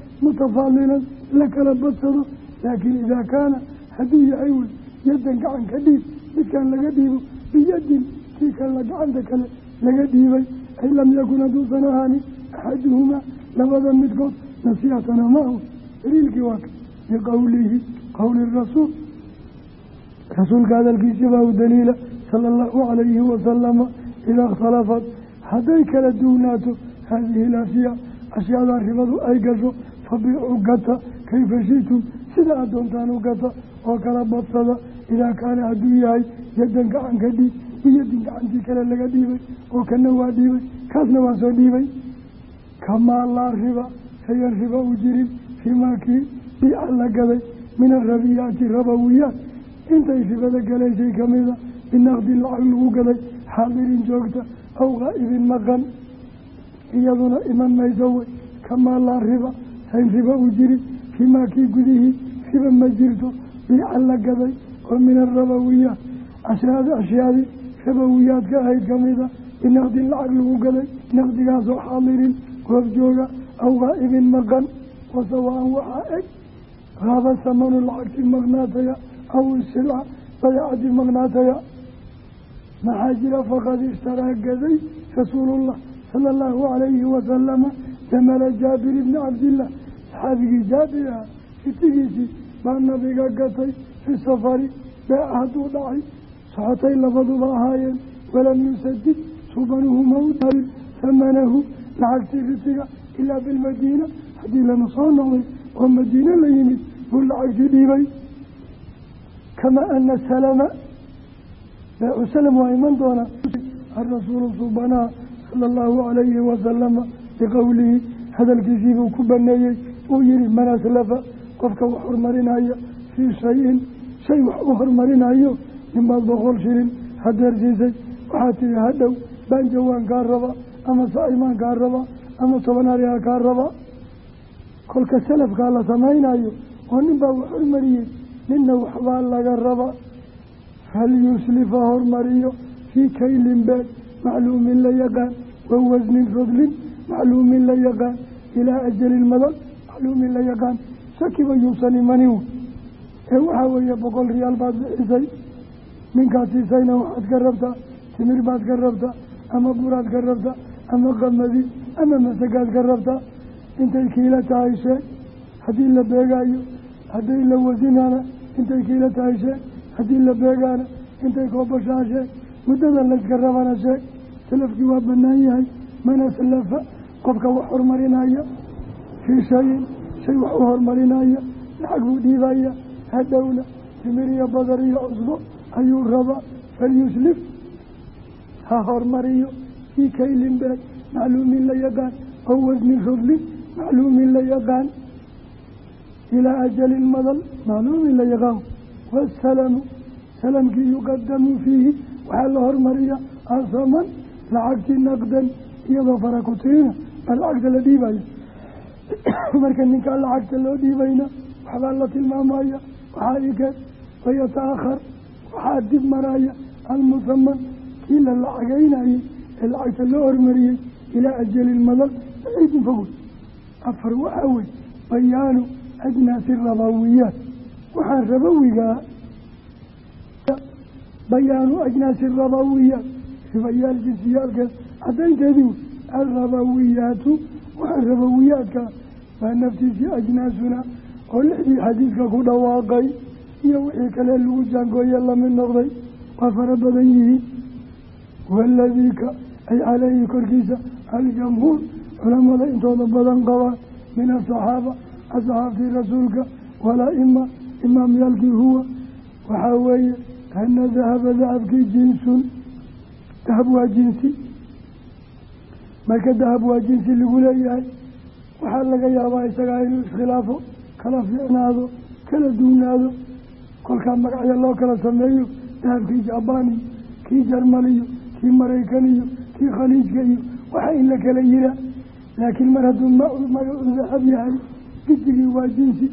mutafaadilan lakala badsado laakiin idaa kaana hadduu yahay wey yadan gacan ka dhiib midkaan laga dhiibo biyadin kii kalena gacanta kale laga dhiibay ay lam yakun hadduusan ahaanin axaduhumaa labada midkood nasiihatana maahu daliilkii waa ka biqowlihi qowli rasuul. Rasuulka hadalkiisii baa u daliila sala allahu calayhi wasalama idaa ikhtalafat. Hadday kala duwnaato haadihi alashyaa ashyaadaa ribadu ay gasho fabiicuu gata kayfa shitum sida aad doontaan u gata oo kala badsada idaa kaana hadduu yahay yadan gacan ka dhiib biyadin gacantii kale laga dhiibay oo kana waa dhiibay kaasna waa soo dhiibay kamaa laa riba sayan riba u jirin fiimaa kii biica la gaday min arabiyaati rabawiyaat intay ribada galaysay kamida binaqdi lacag lagu gaday xaadirin joogta aw kaa'ibin maqan iyaduna iman mayso wey riba sayn riba u jirin fiimaa kii gudihii riba ma jirto biica la gaday oo min arabawiyaat ashyaadi ashyaadii rabawiyaadka ahayd kamida binaqdin lacag lagu gaday naqdigaasoo xaadirin goobjooga aw kaa'ibin maqan wasawaan waxaa eg. Haaba samanu lacagti maqnaataya aw silca badeecadii maqnaataya maxaa jira? Faqad ishtaraa gaday rasuulullah sala allahu calayhi wasalama jamala jaabir ibni cabdillah saxaabigii jaabir ah fitigiisii baa nabiga gatay fi safari beeca hadduu dhacay socotay labaduba ahaayeen walam yusadid subanuhu ma u darin samanahu lacagtii ritiga ilaa bilmadiina haddii lama soo noqday oo madiine la yimid buu lacagtii dhiibay. Kamaa ana salama beecu salam waa iman doonaa arasuulu subanaha sala allahu wasalama biqowlihi hadalkiisiibuu ku baneeyey uu yihi man aslafa qofka wax horumarinaya fii shayin shay wax u horumarinayo ninbaad boqol shilin hadeer siisay waxaad tihi hadhow baanjawaan kaa raba ama saa'imaan kaa raba ama tobanaariyaa kaa raba. Kolka salafkaa la samaynayo oo nin baa wax hormariyey ninna waxbaa laga raba. Falyuslifa hormariyo fii kaylin beeg macluumin la yaqaan wa wasnin rodlin macluumin la yaqaan ilaa ajalin madal macluumin la yaqaan shakiba yuusan imanin ee waxaa weeye boqol riyaal baad bixisay ninkaad siisayna waxaad ka rabtaa timir baad ka rabtaa ama buraad ka rabtaa ama qamadi ama masagaad ka rabtaa intay kiila tahay sheeg haddii la beegaayo haddii la wasinana intay kiila tahay sheeg haddii la beegaana intay koobashaa sheeg muddada layska rabana sheeg salafkii waa bannaan yahay man aslafa qofka wax horumarinaya fii shayin shay wax u horumarinaya lacag buu dhiibaya hadhowna timir iyo badar iyo cusbo ayuu rabaa falyuslif. Ha hormariyo fii kaylin beeg macluumin la yaqaan oo wasnin rodlin macluumin la yaqaan. Ilaa ajalin madal macluumin la yaqaan. Wasalamu salamkii yuqadamu fiihi waxaa la hormariya asaman lacagtii naqdan iyadoo farakutiina baa la dhiibaya marka ninkaa lacagta loo dhiibayna waxbaa la tilmaamaya. Waxaa ikeen wayata-akhar waxaa dib maraya almusaman kii la lacagaynayey ee lacagta loo hormariyey ilaa ajalin madal ciidin afar waxaa wey bayaanu ajnaasi rabawiyaat. Waxaan rabawigaa bayaanu ajnaasi rabawiyaat. Ribayaal jinsiyaalkeed caddaynteedii wey alrabawiyaatu waxaan rabawiyaadka waa naftiisii ajnaasuna oo lixdii xadiidka ku dhawaaqay iyo wixii kale lagu jaangooye la mid noqday. Waa fara badan yihiin. Waladiika ay caleyhi korkiisa aljamhuur culamada intooda badan qabaan min asaxaaba asxaabtii rasuulka walaa-ima imaamyaalkii huwa. Waxaa weeye ana dahaba dahabkii jinsun dahab waa jinsi marka dahab waa jinsi lagu leeyahay. Waxaa laga yaabaa isagaa inuu iskhilaafo kala fiicnaado kala duunaado kolkaa magacyo loo kala sameeyo dahabkii jabaniyo kii jarmaliyo kii maraykan iyo kii khaliijka iyo waxa in la kala yiraa laakiin mar hadduu magacu dahab yahay gidigii waa jinsi.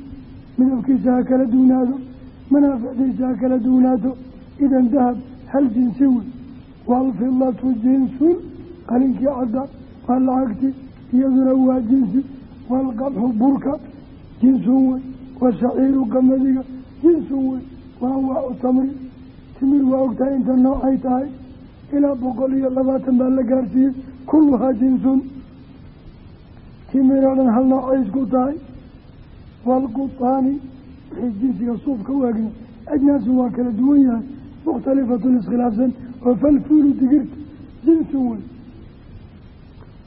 Midabkiisa ha kala duunaado manaaficdiisa ha kala duunaato idan dahab hal jinsi wey. Waalfidatu jinsun qalinkii cadda waa lacagti iyaduna waa jinsi waalqamxu burka jinsun wey washaciiru qamadiga jinsun wey waa anwaacu tamri. Timir waa ogtahay inta noocay tahay. Ilaa boqol iyo labaatan baa la gaarsiiyey kulluhaa jinsun. Timir oo dhan hal noocay isku tahay. Waalqutaani wixii jinsiga egna ajnaasun waa kala duwan yahay mukhtalifatun iskhilaafsan oo falfuulu digirta jinsun wey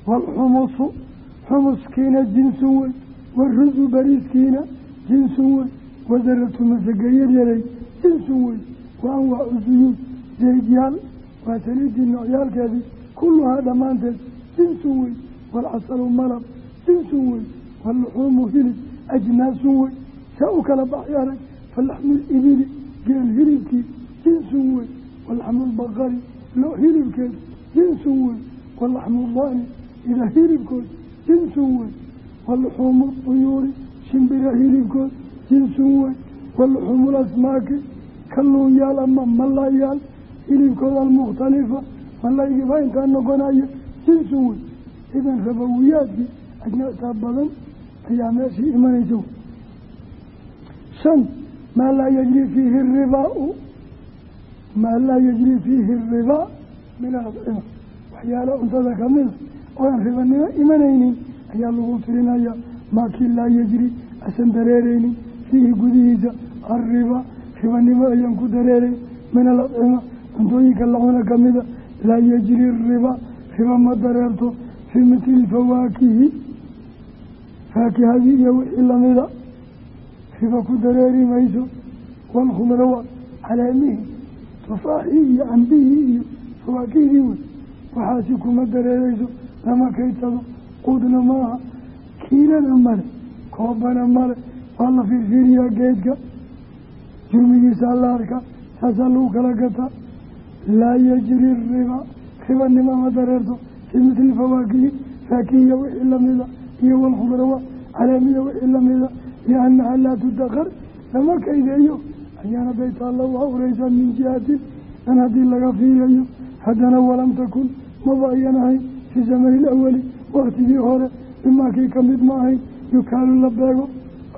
waalxumusu xumuskiina jinsun wey warusu bariiskiina jinsun wey wadaratu masagayar yaray jinsun wey wa anwaacu suyuud deegyaal waa saliidii noocyaalkeedii kulluhaa dhammaanteed jinsun wey waalcasalu malab jinsun wey waalluxuumu hilib ajnaasun wey saa u kala baxay arag falaxmu libili geel hilibkii jinsun wey walaxmu hilibkeed jinsun wey walaxmu ida hilibkood jinsun wey waluxuumu duyuuri shimbira hilibkood jinsun wey waluxuumu lasmaaki kalluunyaal ama malaayaal hilibkooda almukhtalifa malaygiibaa intaa noqonaya jinsun wey idan rabawiyaadkii ajnaabtaa badan ayaa meeshii imanaysa shan maa laa yajri fiihi ribaau maa laa yajri fiihi ribaa min alacima waxyaalo cuntada kamida oo aan imanaynin ayaa lagu tirinaya maakii laa yajri asan dareereynin fiihi gudihiisa alriba ribanimo ayaan ku dareerayn min alacima cuntooyinka lacuna kamida laa yajri riba riba ma dareerto fii mitli fawaakihi faakihadii iyo wixii lamida riba ku dareeri mayso waalkhudrawaat caleemihii tufaaxii iyo cambihii iyo fawaakihdii wey waxaasi kuma dareereyso lama kaytado quudna maaha kiilana male koobana male waa la fiirfiiriyaa geedka jurmigiisaa la arkaa saasaa lagu kala gataa laa yajri riba ribanima ma dareerto fii mitli fawaakihi faakihiya wixii lamida iyo walkhudrawa caleemiya wixii lamida liannaha laa tudakar lama kaydeeyo ayaana baytaalla waa ureysaa min jihatin dan haddii laga fiirayo haddana walam takun maba ayan ahayn fii zamani ilawali waktigii hore mimaa kii ka mid ma ahayn yukaalu la beego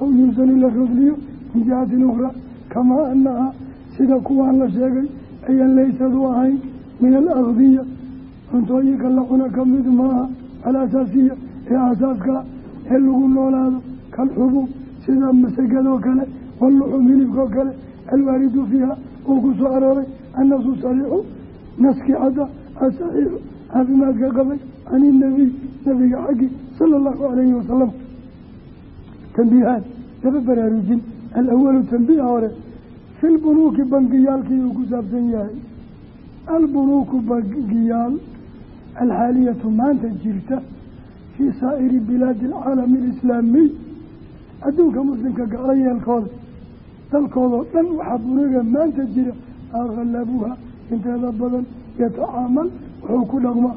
aw yuusanu la rodliyo min jihatin ukhraa kamaa annahaa sida kuwaan la sheegay ayan laysadu ahayn min alakdiya cuntooyinka la cuna ka mid maaha alasaasiya ee aasaaska ee lagu noolaado kalxubuub sida masagado kale walluxum hilibkoo kale alwaaridu fiiha uu ku soo arooray annasu sariixu naski cadda caafimaadka qabay can inabiy nabiga xaggi sala allahu calayhi wasalam tambiihaan laba baraarujin. Alawalu tambiiha hore. Fi lbunuuki bangiyaalkii uu ku saabsan yahay. Albunuuku bangiyaal alxaaliyatu maanta jirta fii saa'iri bilaadi alcaalami alislaamiy adduunka muslimka gaala yeelkooda dalkoodao dhan waxaa bunuga maanta jira. Agalabuha inteeda badan yatacaamal wuxuu ku dhaqmaa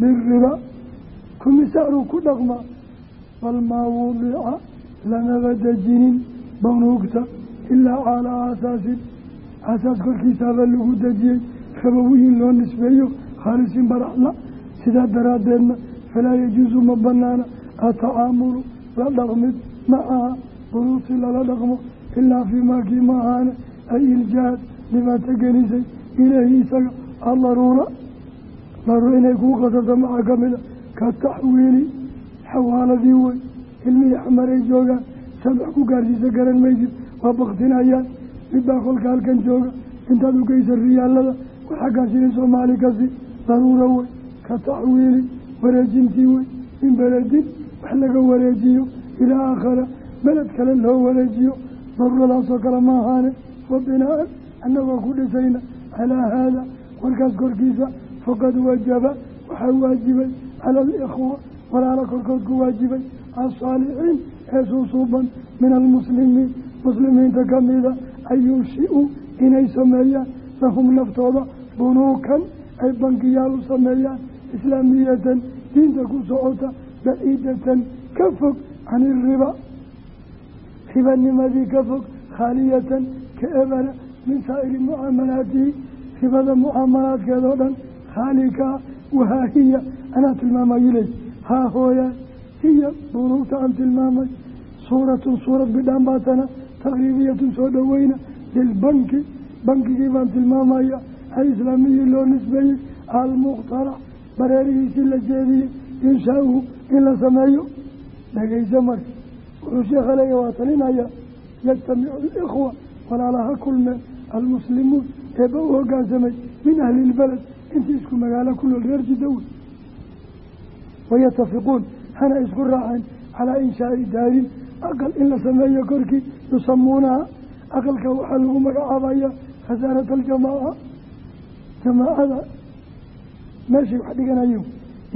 biriba kumisaaruu ku dhaqmaa bal maa wudica lamaba dejinin banuugta ilaa calaa aasaasin aasaas korkiisaaba lagu dejiyey rabawiyin loo nisbeeyo khaalisin baraxla sidaa daraaddeedna falaa yajuusu ma banaana atacaamulu la dhaqmid. Macaha buruusi lala dhaqmo. Ilaa fii maakii ma ahaane ay iljaad dhibaato gelisay ilaahi isaga adaruura daruura inay kuu qasabto maxaa ka mid a ka taxwiili xawaaladii wey ilmihii xamaray joogaan sabax ku gaarsiisa garan maysid waa baktinayaan midbaa kolka halkan jooga intaad u geysa riyaalada waxaggaa shilin soomaali kasi daruura wey ka taxwiili wareejintii wey min beledin wax laga wareejiyo ilaa aakhara beled kale loo wareejiyo. Daruuradaasoo kale ma ahaane wa binaa-an annagoo ku dhisayna calaa haada warkaas korkiisa faqad wajaba waxaa waajibay cala alikhwa walaala korkood ku waajibay alsaalixiin ee suusuuban min almuslimiin. Muslimiinta kamida an yunshi'uu inay sameeyaan lahum naftooda bunuukan ay bankiyaal u sameeyaan islaamiyatan diinta ku socota baciidatan ka fog can iriba ribanimadii ka fog khaaliyatan ka ebara min saa'iri mucaamalaatihi ribada mucaamalaadkeeda dhan khaalikaa wahaa hiya anaa tilmaamayu ley haa hooyaa hiya bunuugta aan tilmaamay suuratun suurad bidhaan baatana taqriibiyatun soo dhoweyna lilbanki bankigii baan tilmaamaya alislaamiyi loo nisbeeyey almukhtarac bareerihiisii la jeediyey inshaa-uhu in la sameeyo dhagayso marka wuxuu sheekha leeya waa talinaya yajtamicu alikhwa walaalaha kulmeen almuslimuun eeba u hogaansamay min ahli ilbaled intii isku magaalo ku nool reer jidda wey wayatafiquun hana isku raaceen calaa inshaai daarin aqal in la sameeyo korkii yusamuunaha aqalka waxaa lagu magacaabaya khasaarata aljamaaca. Jamaacada meeshay wax dhiganayen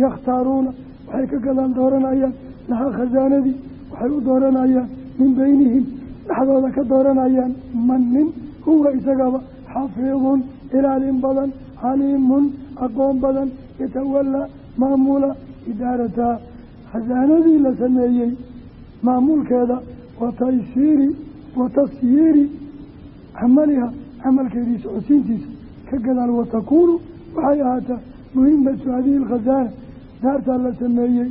yakhtaaruuna waxay ka gadaan dooranayaan. Lahaa khasaanadii waxay u dooranayaan. Min beynihim dhexdooda ka dooranayaan. Man nin huwa isagaba xafiidun ilaalin badan caliimun aqoon badan yatawallaa maamula idaarataha khasaanadii la sameeyey maamulkeeda wa taysiiri wa tasyiiri camaliha camalkeedii socodsiintiisa ka gadaal watakuunu waxay ahaataa muhimatu hadihi alkhasaana daartaa la sameeyey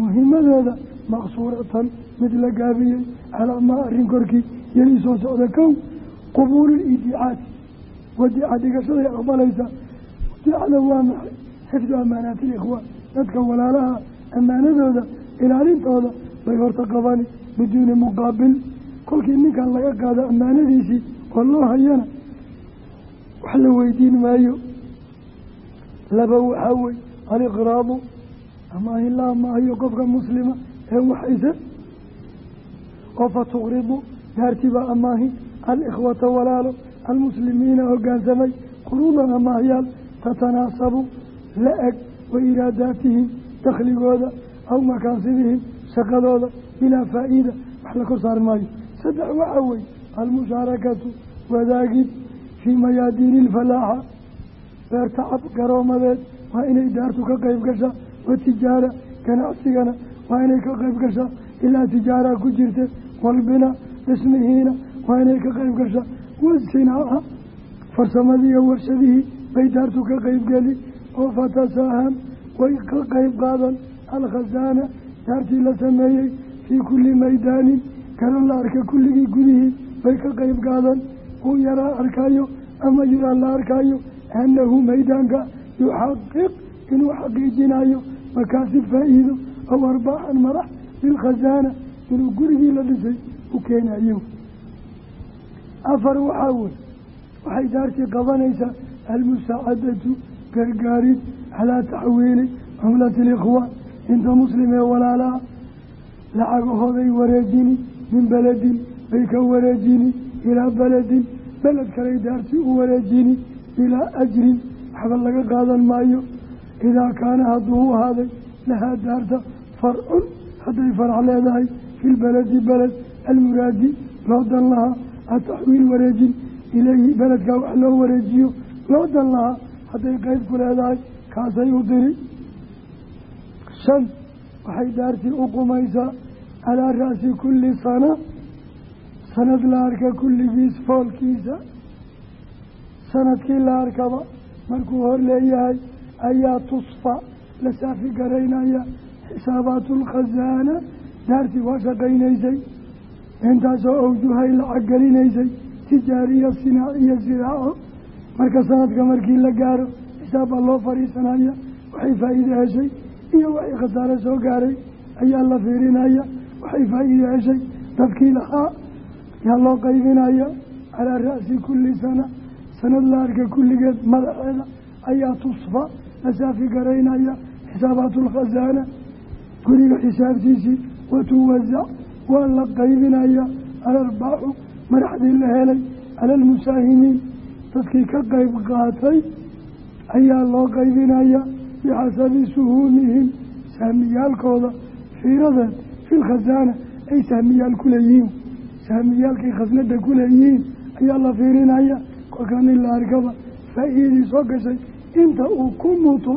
muhimadeeda maqsuuratan mid la gaabiyey calaa maa arrin korkii yelii socda kow qubuulu lidiicaati wadiica dhigashaday aqbalaysa wadiicada waa maxay xifdu amaanaati ilikhwaan dadka walaalaha ammaanadooda ilaalintooda bay horta qabani biduuni muqaabil kolkii ninkan laga qaado ammaanadiisii oo loo hayana wax la weydiin maayo laba waxaa wey aliqraadu amaahin la amaahayo qofka muslima ee waxayse oo fa tuqridu daartibaa amaahin alikhwata walaalo almuslimiina hogaansamay quruudan amaahyaal tatanaasabu la eg wa iraadaatihim dakhligooda aw makaasibihim shaqadooda bilaa faa'iida. Wax la kor saar maayo. Saddex waxaa wey almushaarakatu wadaagid fii mayaadiini ilfalaaxa beertacab garoomadeed waa inay daartu ka qayb gashaa wa tijaara ganacsigana waa inay ka qayb gashaa ilaa tijaaraa ku jirta walbina dhismihiina waa inay ka qayb gashaa wasinaaca farsamadii iyo warshadihii bay daartu ka qaybgeli oo fatasaaham way ka qayb qaadan. Alkhasaana daartii la sameeyey fii kulli maydaanin garan la arka kulligii gudihii bay ka qayb qaadan. Uu yaraa arkaayo ama yuraa la arkaayo annahu maydaanka yuxaqiq inuu xaqiijinayo makaasib faa-iido aw arbaaxan madax lilkhasaana inuu gurigii la dhisay u keenayo afar waxaa wey waxay daartii qabanaysaa almusaacadatu gargaarid calaa taxwiili cumlati alikhwaan inta muslim ee walaalaha lacagahooday wareejini min beledin bay ka wareejini ilaa beledin beled kaley daartii u wareejini bilaa ajrin waxba laga qaadan maayo idaa kaana hadduu u ahaaday lahaa daarta farcun hadday farax leedahay filbeledi beled almuraadi loo dan lahaa ataxwiil wareejin ilayhi beledkaa wax loo wareejiyo. Loo dan lahaa hadday qeyb ku leedahay kaasay u diri. Shan waxay daartii u qumaysaa calaa ra'si kulli sana sanad la arka kulligiis foolkiisa. Sanadkii la arkaba markuu hor leeyahay ayaa tusfa la saafi garaynaya xisaabaatu lkhasaana daartii waa shaqaynaysay intaasoo awjuhay lacag gelinaysay tijaariya sinaaciya siraaco marka sanadka markii la gaaro xisaab baa loo fadhiisanaya waxay faa'iide heshay iyo waxay khasaare soo gaaray ayaa la fiirinaya waxay faa'iide heshay dadkii lahaa yaa loo qaybinaya calaa ra'si kulli sana sanad la arka kulligeed madaxeeda ayaa tusfa la saafi garaynaya xisaabaatu lkhasaana guriga xisaabtiisii watuwasac waa la qaybinaya alarbaaxu madaxdii la helay cala dadkii ka qayb qaatay ayaa loo qaybinaya bixasabi suhuumihim sahmiyaalkooda fiiradeed fi lkhasaana ay sahmiyaal ku leeyihiin. Sahmiyaalkay khasnada ku leeyihiin ayaa la fiirinaya kolkaa nin la arkaba faa-iidii soo gashay inta uu ku muto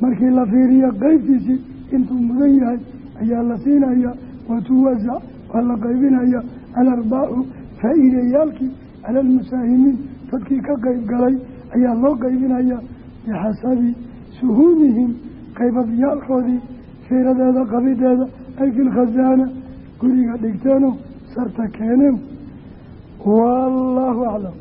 markii la fiiriyo qeybtiisii intuu mudan yahay ayaa la siinaya watuwasac waa la qaybinaya alarbaaxu faa-iideyaalkii cala almusaahimiin dadkii ka qeyb galay ayaa loo qaybinaya bixasabi suhuumihim qaybabyaalkoodii fiiradeeda qabideeda ay fi lkhasaana guriga dhigteeno sarta keeneen wallaahu aclam